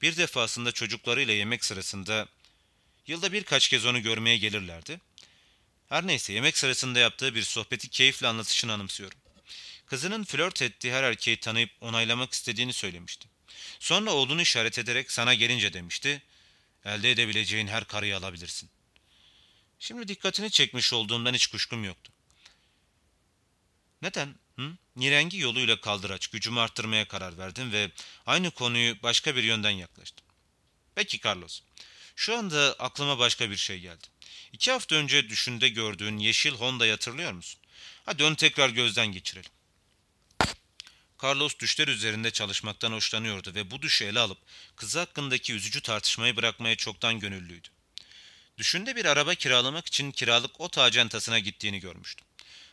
Bir defasında çocuklarıyla yemek sırasında yılda birkaç kez onu görmeye gelirlerdi. Her neyse yemek sırasında yaptığı bir sohbeti keyifle anlatışını anımsıyorum. Kızının flört ettiği her erkeği tanıyıp onaylamak istediğini söylemişti. Sonra oğlunu işaret ederek sana gelince demişti, elde edebileceğin her karıyı alabilirsin. Şimdi dikkatini çekmiş olduğumdan hiç kuşkum yoktu. Neden? Hı? Nirengi yoluyla kaldıraç gücümü arttırmaya karar verdim ve aynı konuyu başka bir yönden yaklaştım. Peki Carlos, şu anda aklıma başka bir şey geldi. İki hafta önce düşünde gördüğün yeşil Honda'yı hatırlıyor musun? Hadi onu tekrar gözden geçirelim. Carlos düşler üzerinde çalışmaktan hoşlanıyordu ve bu düşü ele alıp kızı hakkındaki üzücü tartışmayı bırakmaya çoktan gönüllüydü. Düşünde bir araba kiralamak için kiralık ot acentasına gittiğini görmüştüm.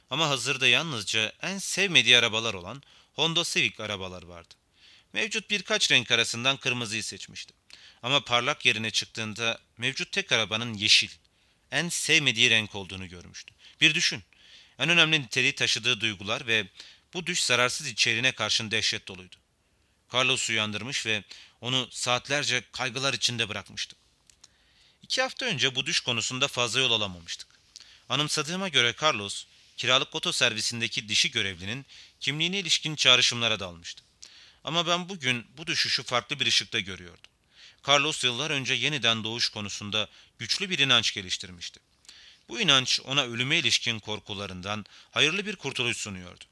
Ama hazırda yalnızca en sevmediği arabalar olan Honda Civic arabalar vardı. Mevcut birkaç renk arasından kırmızıyı seçmişti. Ama parlak yerine çıktığında mevcut tek arabanın yeşil, en sevmediği renk olduğunu görmüştü. Bir düşün. En önemli niteliği taşıdığı duygular ve bu düş zararsız içeriğine karşın dehşet doluydu. Carlos'u uyandırmış ve onu saatlerce kaygılar içinde bırakmıştı. İki hafta önce bu düş konusunda fazla yol alamamıştık. Anımsadığıma göre Carlos, kiralık oto servisindeki dişi görevlinin kimliğine ilişkin çağrışımlara dalmıştı. Ama ben bugün bu düşüşü farklı bir ışıkta görüyordum. Carlos yıllar önce yeniden doğuş konusunda güçlü bir inanç geliştirmişti. Bu inanç ona ölüme ilişkin korkularından hayırlı bir kurtuluş sunuyordu.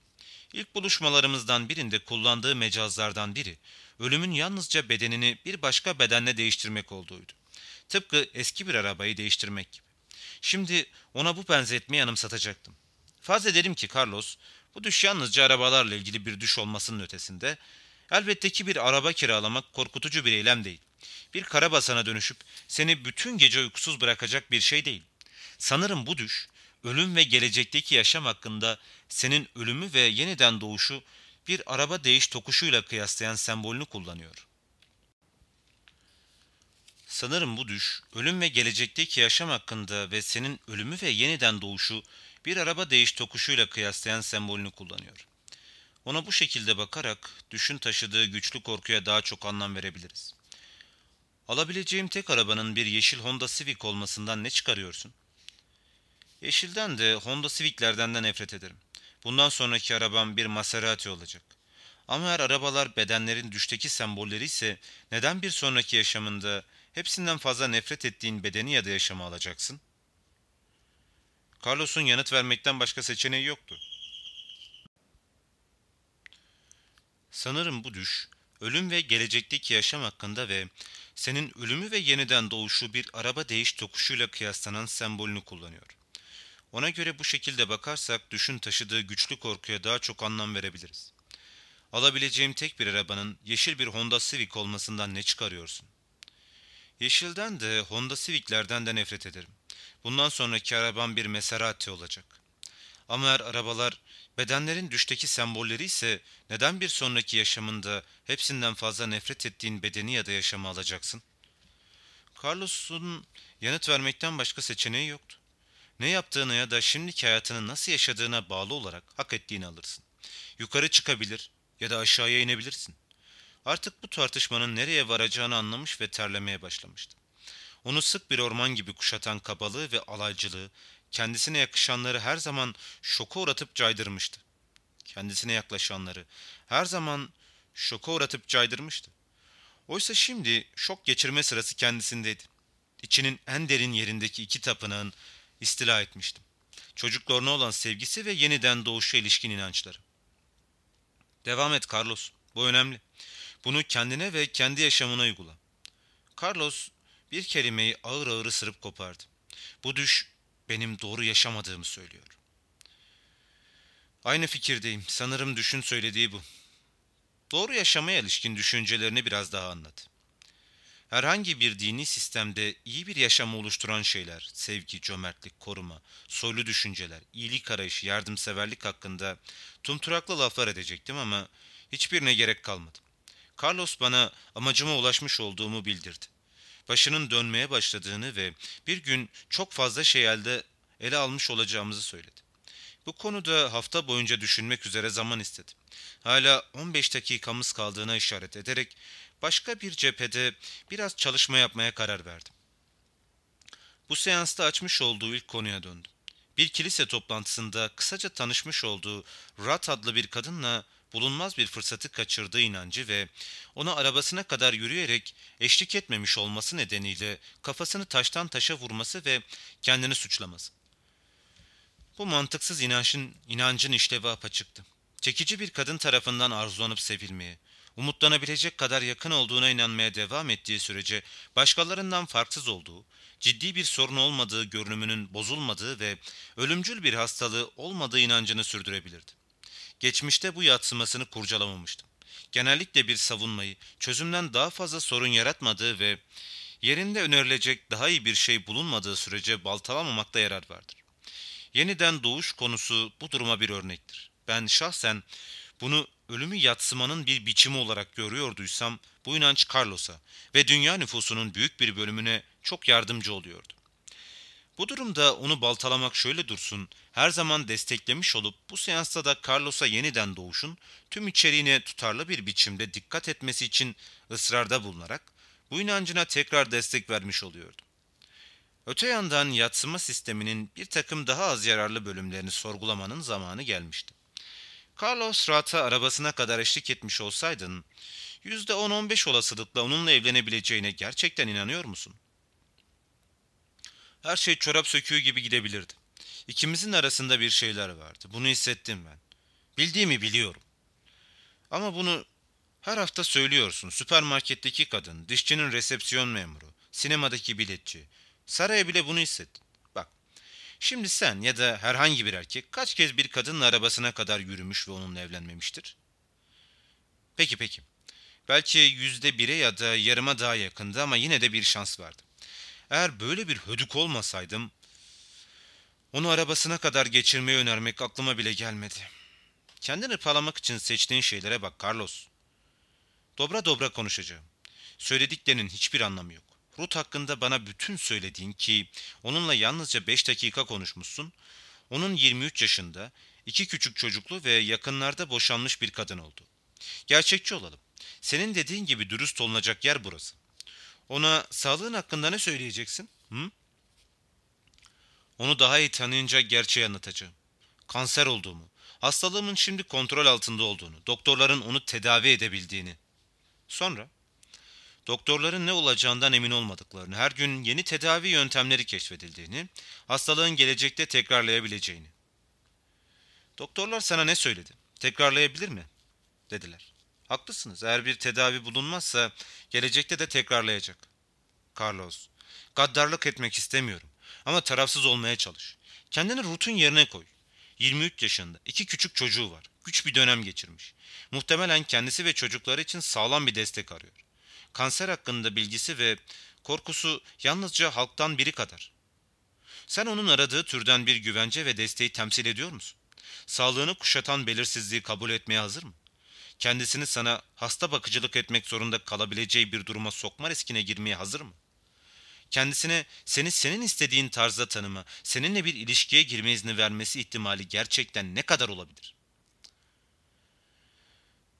İlk buluşmalarımızdan birinde kullandığı mecazlardan biri, ölümün yalnızca bedenini bir başka bedenle değiştirmek olduğuydu. Tıpkı eski bir arabayı değiştirmek gibi. Şimdi ona bu benzetmeyi anımsatacaktım. Farz edelim ki Carlos, bu düş yalnızca arabalarla ilgili bir düş olmasının ötesinde, elbette ki bir araba kiralamak korkutucu bir eylem değil. Bir karabasana dönüşüp seni bütün gece uykusuz bırakacak bir şey değil. Sanırım bu düş, ölüm ve gelecekteki yaşam hakkında senin ölümü ve yeniden doğuşu bir araba değiş tokuşuyla kıyaslayan sembolünü kullanıyor. Sanırım bu düş, ölüm ve gelecekteki yaşam hakkında ve senin ölümü ve yeniden doğuşu bir araba değiş tokuşuyla kıyaslayan sembolünü kullanıyor. Ona bu şekilde bakarak düşün taşıdığı güçlü korkuya daha çok anlam verebiliriz. Alabileceğim tek arabanın bir yeşil Honda Civic olmasından ne çıkarıyorsun? Yeşilden de Honda Civic'lerden de nefret ederim. Bundan sonraki arabam bir Maserati olacak. Ama eğer arabalar bedenlerin düşteki sembolleri ise neden bir sonraki yaşamında hepsinden fazla nefret ettiğin bedeni ya da yaşamı alacaksın? Carlos'un yanıt vermekten başka seçeneği yoktu. Sanırım bu düş, ölüm ve gelecekteki yaşam hakkında ve senin ölümü ve yeniden doğuşu bir araba değiş tokuşuyla kıyaslanan sembolünü kullanıyor. Ona göre bu şekilde bakarsak düşün taşıdığı güçlü korkuya daha çok anlam verebiliriz. Alabileceğim tek bir arabanın yeşil bir Honda Civic olmasından ne çıkarıyorsun? Yeşilden de Honda Civic'lerden de nefret ederim. Bundan sonraki arabam bir Maserati olacak. Ama eğer arabalar bedenlerin düşteki sembolleri ise neden bir sonraki yaşamında hepsinden fazla nefret ettiğin bedeni ya da yaşamı alacaksın? Carlos'un yanıt vermekten başka seçeneği yoktu. Ne yaptığını ya da şimdiki hayatını nasıl yaşadığına bağlı olarak hak ettiğini alırsın. Yukarı çıkabilir ya da aşağıya inebilirsin. Artık bu tartışmanın nereye varacağını anlamış ve terlemeye başlamıştı. Onu sık bir orman gibi kuşatan kabalığı ve alaycılığı, kendisine yakışanları her zaman şoka uğratıp caydırmıştı. Kendisine yaklaşanları her zaman şoka uğratıp caydırmıştı. Oysa şimdi şok geçirme sırası kendisindeydi. İçinin en derin yerindeki iki tapınağın istila etmiştim. Çocuklarına olan sevgisi ve yeniden doğuşa ilişkin inançları. Devam et Carlos. Bu önemli. Bunu kendine ve kendi yaşamına uygula. Carlos bir kelimeyi ağır ağır ısırıp kopardı. Bu düş benim doğru yaşamadığımı söylüyor. Aynı fikirdeyim. Sanırım düşün söylediği bu. Doğru yaşamaya ilişkin düşüncelerini biraz daha anlat. Herhangi bir dini sistemde iyi bir yaşamı oluşturan şeyler, sevgi, cömertlik, koruma, soylu düşünceler, iyilik arayışı, yardımseverlik hakkında tumturaklı laflar edecektim ama hiçbirine gerek kalmadı. Carlos bana amacıma ulaşmış olduğumu bildirdi. Başının dönmeye başladığını ve bir gün çok fazla şey elde ele almış olacağımızı söyledi. Bu konuda hafta boyunca düşünmek üzere zaman istedi. Hala 15 dakikamız kaldığına işaret ederek başka bir cephede biraz çalışma yapmaya karar verdim. Bu seansta açmış olduğu ilk konuya döndüm. Bir kilise toplantısında kısaca tanışmış olduğu Rat adlı bir kadınla bulunmaz bir fırsatı kaçırdığı inancı ve ona arabasına kadar yürüyerek eşlik etmemiş olması nedeniyle kafasını taştan taşa vurması ve kendini suçlaması. Bu mantıksız inancın, inancın işlevi apaçıktı. Çekici bir kadın tarafından arzulanıp sevilmeye, umutlanabilecek kadar yakın olduğuna inanmaya devam ettiği sürece başkalarından farksız olduğu, ciddi bir sorun olmadığı görünümünün bozulmadığı ve ölümcül bir hastalığı olmadığı inancını sürdürebilirdi. Geçmişte bu yatsımasını kurcalamamıştım. Genellikle bir savunmayı, çözümden daha fazla sorun yaratmadığı ve yerinde önerilecek daha iyi bir şey bulunmadığı sürece baltalamamakta yarar vardır. Yeniden doğuş konusu bu duruma bir örnektir. Ben şahsen bunu ölümü yatsımanın bir biçimi olarak görüyorduysam bu inanç Carlos'a ve dünya nüfusunun büyük bir bölümüne çok yardımcı oluyordu. Bu durumda onu baltalamak şöyle dursun, her zaman desteklemiş olup bu seansta da Carlos'a yeniden doğuşun tüm içeriğine tutarlı bir biçimde dikkat etmesi için ısrarda bulunarak bu inancına tekrar destek vermiş oluyordu. Öte yandan yatsıma sisteminin bir takım daha az yararlı bölümlerini sorgulamanın zamanı gelmişti. Carlos Rat'a arabasına kadar eşlik etmiş olsaydın, %10-15 olasılıkla onunla evlenebileceğine gerçekten inanıyor musun? Her şey çorap söküğü gibi gidebilirdi. İkimizin arasında bir şeyler vardı. Bunu hissettim ben. Bildiğimi biliyorum. Ama bunu her hafta söylüyorsun. Süpermarketteki kadın, dişçinin resepsiyon memuru, sinemadaki biletçi. Saraya bile bunu hissettin. Şimdi sen ya da herhangi bir erkek kaç kez bir kadının arabasına kadar yürümüş ve onunla evlenmemiştir? Peki peki. Belki yüzde bire ya da yarıma daha yakındı ama yine de bir şans vardı. Eğer böyle bir hödük olmasaydım, onu arabasına kadar geçirmeyi önermek aklıma bile gelmedi. Kendini hırpalamak için seçtiğin şeylere bak Carlos. Dobra dobra konuşacağım. Söylediklerinin hiçbir anlamı yok. Ruth hakkında bana bütün söylediğin ki onunla yalnızca beş dakika konuşmuşsun. Onun 23 yaşında, iki küçük çocuklu ve yakınlarda boşanmış bir kadın oldu. Gerçekçi olalım. Senin dediğin gibi dürüst olunacak yer burası. Ona sağlığın hakkında ne söyleyeceksin? Hı? Onu daha iyi tanıyınca gerçeği anlatacağım. Kanser olduğumu, hastalığımın şimdi kontrol altında olduğunu, doktorların onu tedavi edebildiğini. Sonra doktorların ne olacağından emin olmadıklarını, her gün yeni tedavi yöntemleri keşfedildiğini, hastalığın gelecekte tekrarlayabileceğini. Doktorlar sana ne söyledi? Tekrarlayabilir mi? dediler. Haklısınız. Eğer bir tedavi bulunmazsa gelecekte de tekrarlayacak. Carlos, gaddarlık etmek istemiyorum. Ama tarafsız olmaya çalış. Kendini Ruth'un yerine koy. 23 yaşında, iki küçük çocuğu var. Güç bir dönem geçirmiş. Muhtemelen kendisi ve çocukları için sağlam bir destek arıyor. Kanser hakkında bilgisi ve korkusu yalnızca halktan biri kadar. Sen onun aradığı türden bir güvence ve desteği temsil ediyor musun? Sağlığını kuşatan belirsizliği kabul etmeye hazır mı? kendisini sana hasta bakıcılık etmek zorunda kalabileceği bir duruma sokma riskine girmeye hazır mı? Kendisine seni senin istediğin tarzda tanıma, seninle bir ilişkiye girme izni vermesi ihtimali gerçekten ne kadar olabilir?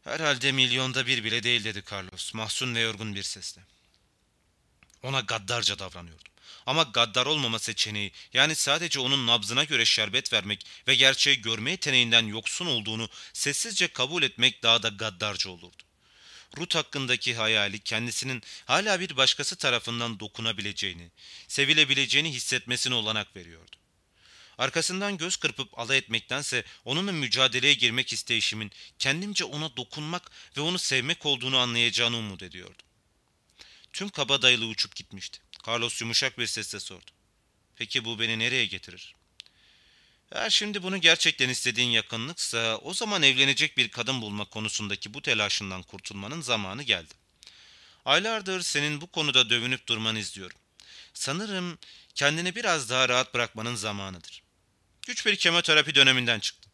Herhalde milyonda bir bile değil dedi Carlos, mahzun ve yorgun bir sesle. Ona gaddarca davranıyordum. Ama gaddar olmama seçeneği yani sadece onun nabzına göre şerbet vermek ve gerçeği görme yeteneğinden yoksun olduğunu sessizce kabul etmek daha da gaddarca olurdu. Ruth hakkındaki hayali kendisinin hala bir başkası tarafından dokunabileceğini, sevilebileceğini hissetmesine olanak veriyordu. Arkasından göz kırpıp alay etmektense onunla mücadeleye girmek isteyişimin kendimce ona dokunmak ve onu sevmek olduğunu anlayacağını umut ediyordum. Tüm kabadayılığı uçup gitmişti. Carlos yumuşak bir sesle sordu. Peki bu beni nereye getirir? Eğer şimdi bunu gerçekten istediğin yakınlıksa o zaman evlenecek bir kadın bulma konusundaki bu telaşından kurtulmanın zamanı geldi. Aylardır senin bu konuda dövünüp durmanı izliyorum. Sanırım kendini biraz daha rahat bırakmanın zamanıdır. Güç bir kemoterapi döneminden çıktı.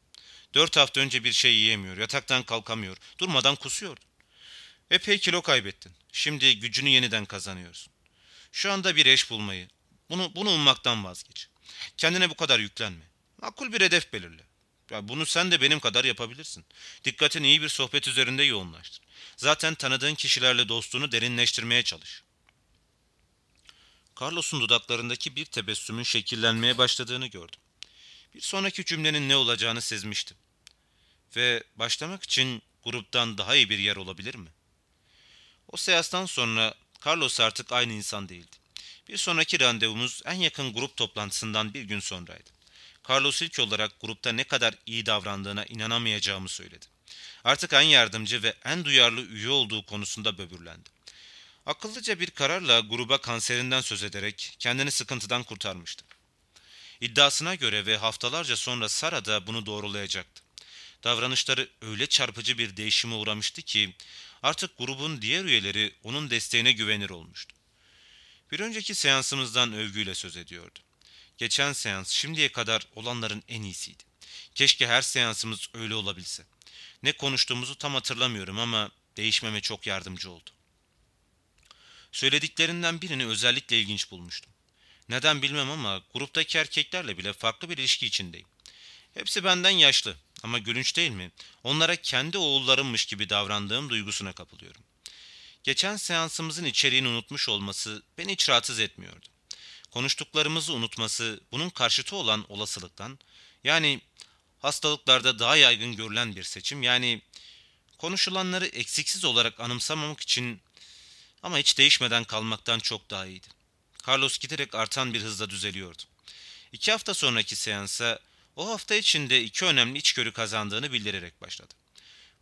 Dört hafta önce bir şey yiyemiyor, yataktan kalkamıyor, durmadan kusuyordu. Epey kilo kaybettin. Şimdi gücünü yeniden kazanıyorsun. Şu anda bir eş bulmayı, bunu, bunu ummaktan vazgeç. Kendine bu kadar yüklenme. Makul bir hedef belirle. Ya bunu sen de benim kadar yapabilirsin. Dikkatini iyi bir sohbet üzerinde yoğunlaştır. Zaten tanıdığın kişilerle dostluğunu derinleştirmeye çalış. Carlos'un dudaklarındaki bir tebessümün şekillenmeye başladığını gördüm. Bir sonraki cümlenin ne olacağını sezmiştim. Ve başlamak için gruptan daha iyi bir yer olabilir mi? O seanstan sonra Carlos artık aynı insan değildi. Bir sonraki randevumuz en yakın grup toplantısından bir gün sonraydı. Carlos ilk olarak grupta ne kadar iyi davrandığına inanamayacağımı söyledi. Artık en yardımcı ve en duyarlı üye olduğu konusunda böbürlendi. Akıllıca bir kararla gruba kanserinden söz ederek kendini sıkıntıdan kurtarmıştı. İddiasına göre ve haftalarca sonra Sara da bunu doğrulayacaktı. Davranışları öyle çarpıcı bir değişime uğramıştı ki artık grubun diğer üyeleri onun desteğine güvenir olmuştu. Bir önceki seansımızdan övgüyle söz ediyordu. Geçen seans şimdiye kadar olanların en iyisiydi. Keşke her seansımız öyle olabilse. Ne konuştuğumuzu tam hatırlamıyorum ama değişmeme çok yardımcı oldu. Söylediklerinden birini özellikle ilginç bulmuştum. Neden bilmem ama gruptaki erkeklerle bile farklı bir ilişki içindeyim. Hepsi benden yaşlı ama gülünç değil mi? Onlara kendi oğullarımmış gibi davrandığım duygusuna kapılıyorum. Geçen seansımızın içeriğini unutmuş olması beni hiç rahatsız etmiyordu. Konuştuklarımızı unutması bunun karşıtı olan olasılıktan yani hastalıklarda daha yaygın görülen bir seçim yani konuşulanları eksiksiz olarak anımsamamak için ama hiç değişmeden kalmaktan çok daha iyiydi. Carlos giderek artan bir hızla düzeliyordu. İki hafta sonraki seansa o hafta içinde iki önemli içgörü kazandığını bildirerek başladı.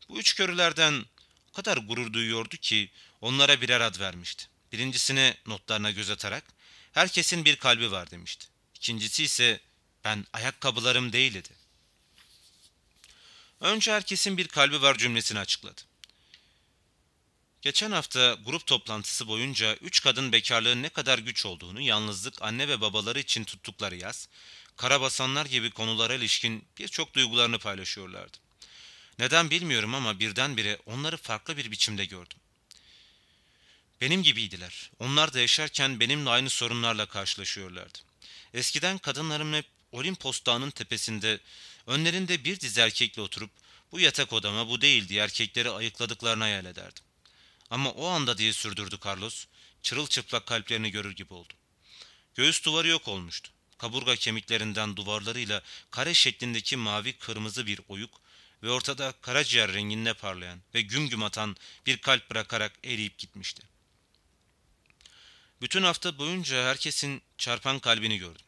Bu içgörülerden o kadar gurur duyuyordu ki onlara birer ad vermişti. Birincisine notlarına göz atarak herkesin bir kalbi var demişti. İkincisi ise ben ayakkabılarım değil dedi. Önce herkesin bir kalbi var cümlesini açıkladı. Geçen hafta grup toplantısı boyunca üç kadın bekarlığın ne kadar güç olduğunu, yalnızlık, anne ve babaları için tuttukları yaz, karabasanlar gibi konulara ilişkin birçok duygularını paylaşıyorlardı. Neden bilmiyorum ama birdenbire onları farklı bir biçimde gördüm. Benim gibiydiler. Onlar da yaşarken benimle aynı sorunlarla karşılaşıyorlardı. Eskiden kadınlarım hep Olimpos Dağı'nın tepesinde, önlerinde bir dizi erkekle oturup bu yatak odama bu değil diye erkekleri ayıkladıklarını hayal ederdim. Ama o anda diye sürdürdü Carlos, çırılçıplak kalplerini görür gibi oldu. Göğüs duvarı yok olmuştu. Kaburga kemiklerinden duvarlarıyla kare şeklindeki mavi kırmızı bir oyuk ve ortada karaciğer renginde parlayan ve güm güm atan bir kalp bırakarak eriyip gitmişti. Bütün hafta boyunca herkesin çarpan kalbini gördüm.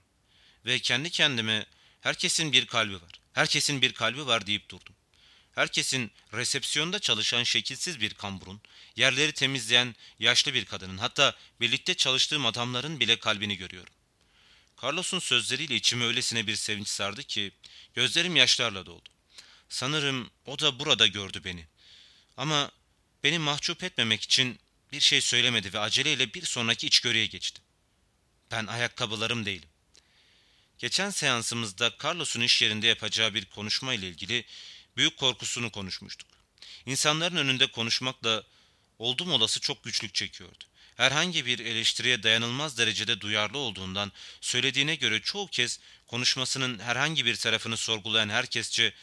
Ve kendi kendime herkesin bir kalbi var, herkesin bir kalbi var deyip durdum. Herkesin resepsiyonda çalışan şekilsiz bir kamburun, yerleri temizleyen yaşlı bir kadının, hatta birlikte çalıştığım adamların bile kalbini görüyorum. Carlos'un sözleriyle içimi öylesine bir sevinç sardı ki gözlerim yaşlarla doldu. Sanırım o da burada gördü beni. Ama beni mahcup etmemek için bir şey söylemedi ve aceleyle bir sonraki içgörüye geçti. Ben ayakkabılarım değilim. Geçen seansımızda Carlos'un iş yerinde yapacağı bir konuşma ile ilgili büyük korkusunu konuşmuştuk. İnsanların önünde konuşmakla oldum olası çok güçlük çekiyordu. Herhangi bir eleştiriye dayanılmaz derecede duyarlı olduğundan söylediğine göre çoğu kez konuşmasının herhangi bir tarafını sorgulayan herkesçe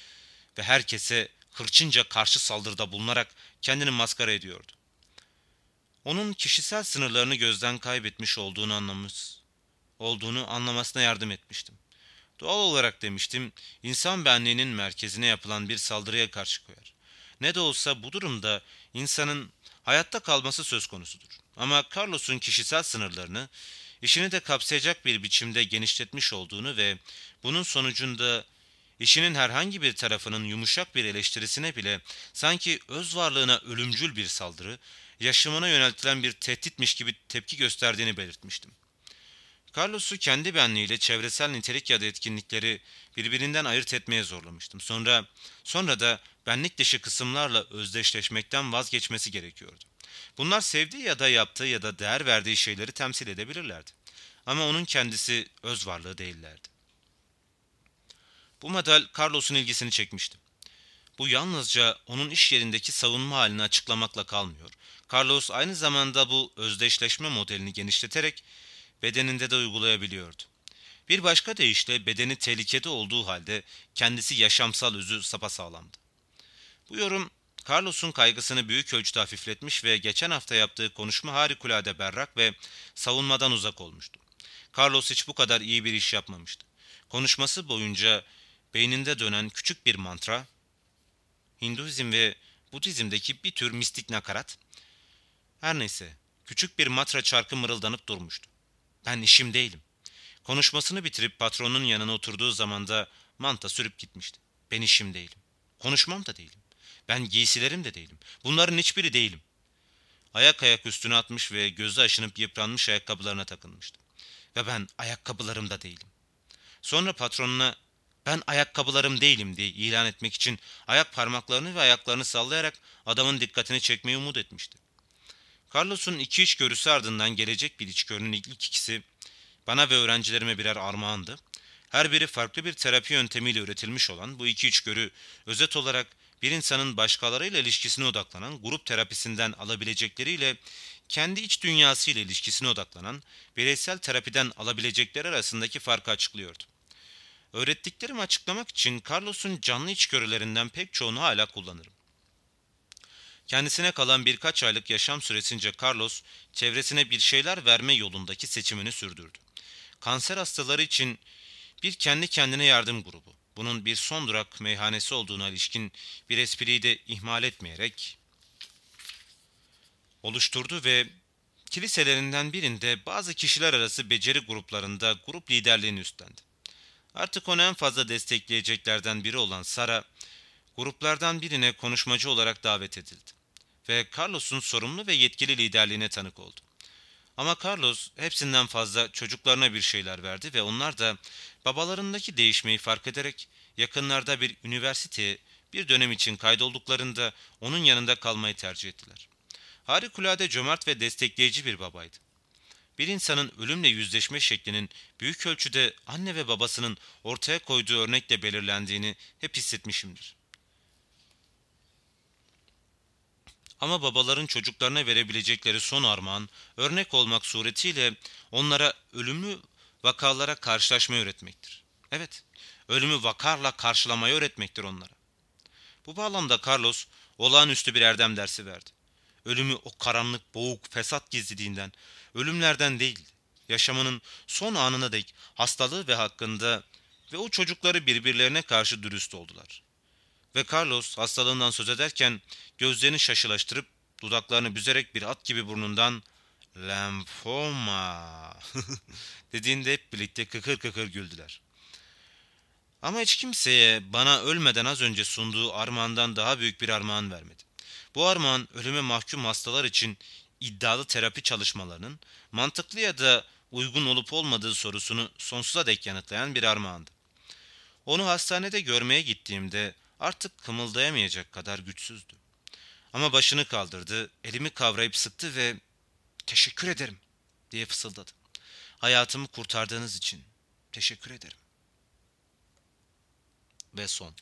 ve herkese hırçınca karşı saldırıda bulunarak kendini maskara ediyordu. Onun kişisel sınırlarını gözden kaybetmiş olduğunu anlamış, olduğunu anlamasına yardım etmiştim. Doğal olarak demiştim, insan benliğinin merkezine yapılan bir saldırıya karşı koyar. Ne de olsa bu durumda insanın hayatta kalması söz konusudur. Ama Carlos'un kişisel sınırlarını işini de kapsayacak bir biçimde genişletmiş olduğunu ve bunun sonucunda işinin herhangi bir tarafının yumuşak bir eleştirisine bile sanki öz varlığına ölümcül bir saldırı, yaşamına yöneltilen bir tehditmiş gibi tepki gösterdiğini belirtmiştim. Carlos'u kendi benliğiyle çevresel nitelik ya da etkinlikleri birbirinden ayırt etmeye zorlamıştım. Sonra sonra da benlik dışı kısımlarla özdeşleşmekten vazgeçmesi gerekiyordu. Bunlar sevdiği ya da yaptığı ya da değer verdiği şeyleri temsil edebilirlerdi. Ama onun kendisi öz varlığı değillerdi. Bu model Carlos'un ilgisini çekmişti. Bu yalnızca onun iş yerindeki savunma halini açıklamakla kalmıyor. Carlos aynı zamanda bu özdeşleşme modelini genişleterek bedeninde de uygulayabiliyordu. Bir başka deyişle bedeni tehlikede olduğu halde kendisi yaşamsal özü sapasağlamdı. Bu yorum Carlos'un kaygısını büyük ölçüde hafifletmiş ve geçen hafta yaptığı konuşma harikulade berrak ve savunmadan uzak olmuştu. Carlos hiç bu kadar iyi bir iş yapmamıştı. Konuşması boyunca beyninde dönen küçük bir mantra, Hinduizm ve Budizm'deki bir tür mistik nakarat, her neyse küçük bir matra çarkı mırıldanıp durmuştu. Ben işim değilim. Konuşmasını bitirip patronun yanına oturduğu zaman da manta sürüp gitmişti. Ben işim değilim. Konuşmam da değilim. Ben giysilerim de değilim. Bunların hiçbiri değilim. Ayak ayak üstüne atmış ve gözü aşınıp yıpranmış ayakkabılarına takılmıştı. Ve ben ayakkabılarım da değilim. Sonra patronuna ben ayakkabılarım değilim diye ilan etmek için ayak parmaklarını ve ayaklarını sallayarak adamın dikkatini çekmeyi umut etmişti. Carlos'un iki iç görüsü ardından gelecek bir içgörünün ilk ikisi bana ve öğrencilerime birer armağandı. Her biri farklı bir terapi yöntemiyle üretilmiş olan bu iki içgörü özet olarak bir insanın başkalarıyla ilişkisine odaklanan grup terapisinden alabilecekleriyle kendi iç dünyasıyla ilişkisine odaklanan bireysel terapiden alabilecekleri arasındaki farkı açıklıyordu. Öğrettiklerimi açıklamak için Carlos'un canlı içgörülerinden pek çoğunu hala kullanırım. Kendisine kalan birkaç aylık yaşam süresince Carlos, çevresine bir şeyler verme yolundaki seçimini sürdürdü. Kanser hastaları için bir kendi kendine yardım grubu, bunun bir son durak meyhanesi olduğuna ilişkin bir espriyi de ihmal etmeyerek oluşturdu ve kiliselerinden birinde bazı kişiler arası beceri gruplarında grup liderliğini üstlendi. Artık onu en fazla destekleyeceklerden biri olan Sara, gruplardan birine konuşmacı olarak davet edildi ve Carlos'un sorumlu ve yetkili liderliğine tanık oldu. Ama Carlos hepsinden fazla çocuklarına bir şeyler verdi ve onlar da babalarındaki değişmeyi fark ederek yakınlarda bir üniversiteye bir dönem için kaydolduklarında onun yanında kalmayı tercih ettiler. Harikulade cömert ve destekleyici bir babaydı. Bir insanın ölümle yüzleşme şeklinin büyük ölçüde anne ve babasının ortaya koyduğu örnekle belirlendiğini hep hissetmişimdir. Ama babaların çocuklarına verebilecekleri son armağan, örnek olmak suretiyle onlara ölümlü vakalara karşılaşmayı öğretmektir. Evet, ölümü vakarla karşılamayı öğretmektir onlara. Bu bağlamda Carlos olağanüstü bir erdem dersi verdi. Ölümü o karanlık, boğuk, fesat gizlediğinden, ölümlerden değil, yaşamının son anına dek hastalığı ve hakkında ve o çocukları birbirlerine karşı dürüst oldular. Ve Carlos hastalığından söz ederken gözlerini şaşılaştırıp dudaklarını büzerek bir at gibi burnundan lenfoma dediğinde hep birlikte kıkır kıkır güldüler. Ama hiç kimseye bana ölmeden az önce sunduğu armağandan daha büyük bir armağan vermedi. Bu armağan ölüme mahkum hastalar için iddialı terapi çalışmalarının mantıklı ya da uygun olup olmadığı sorusunu sonsuza dek yanıtlayan bir armağandı. Onu hastanede görmeye gittiğimde artık kımıldayamayacak kadar güçsüzdü. Ama başını kaldırdı, elimi kavrayıp sıktı ve teşekkür ederim diye fısıldadı. Hayatımı kurtardığınız için teşekkür ederim. Ve son.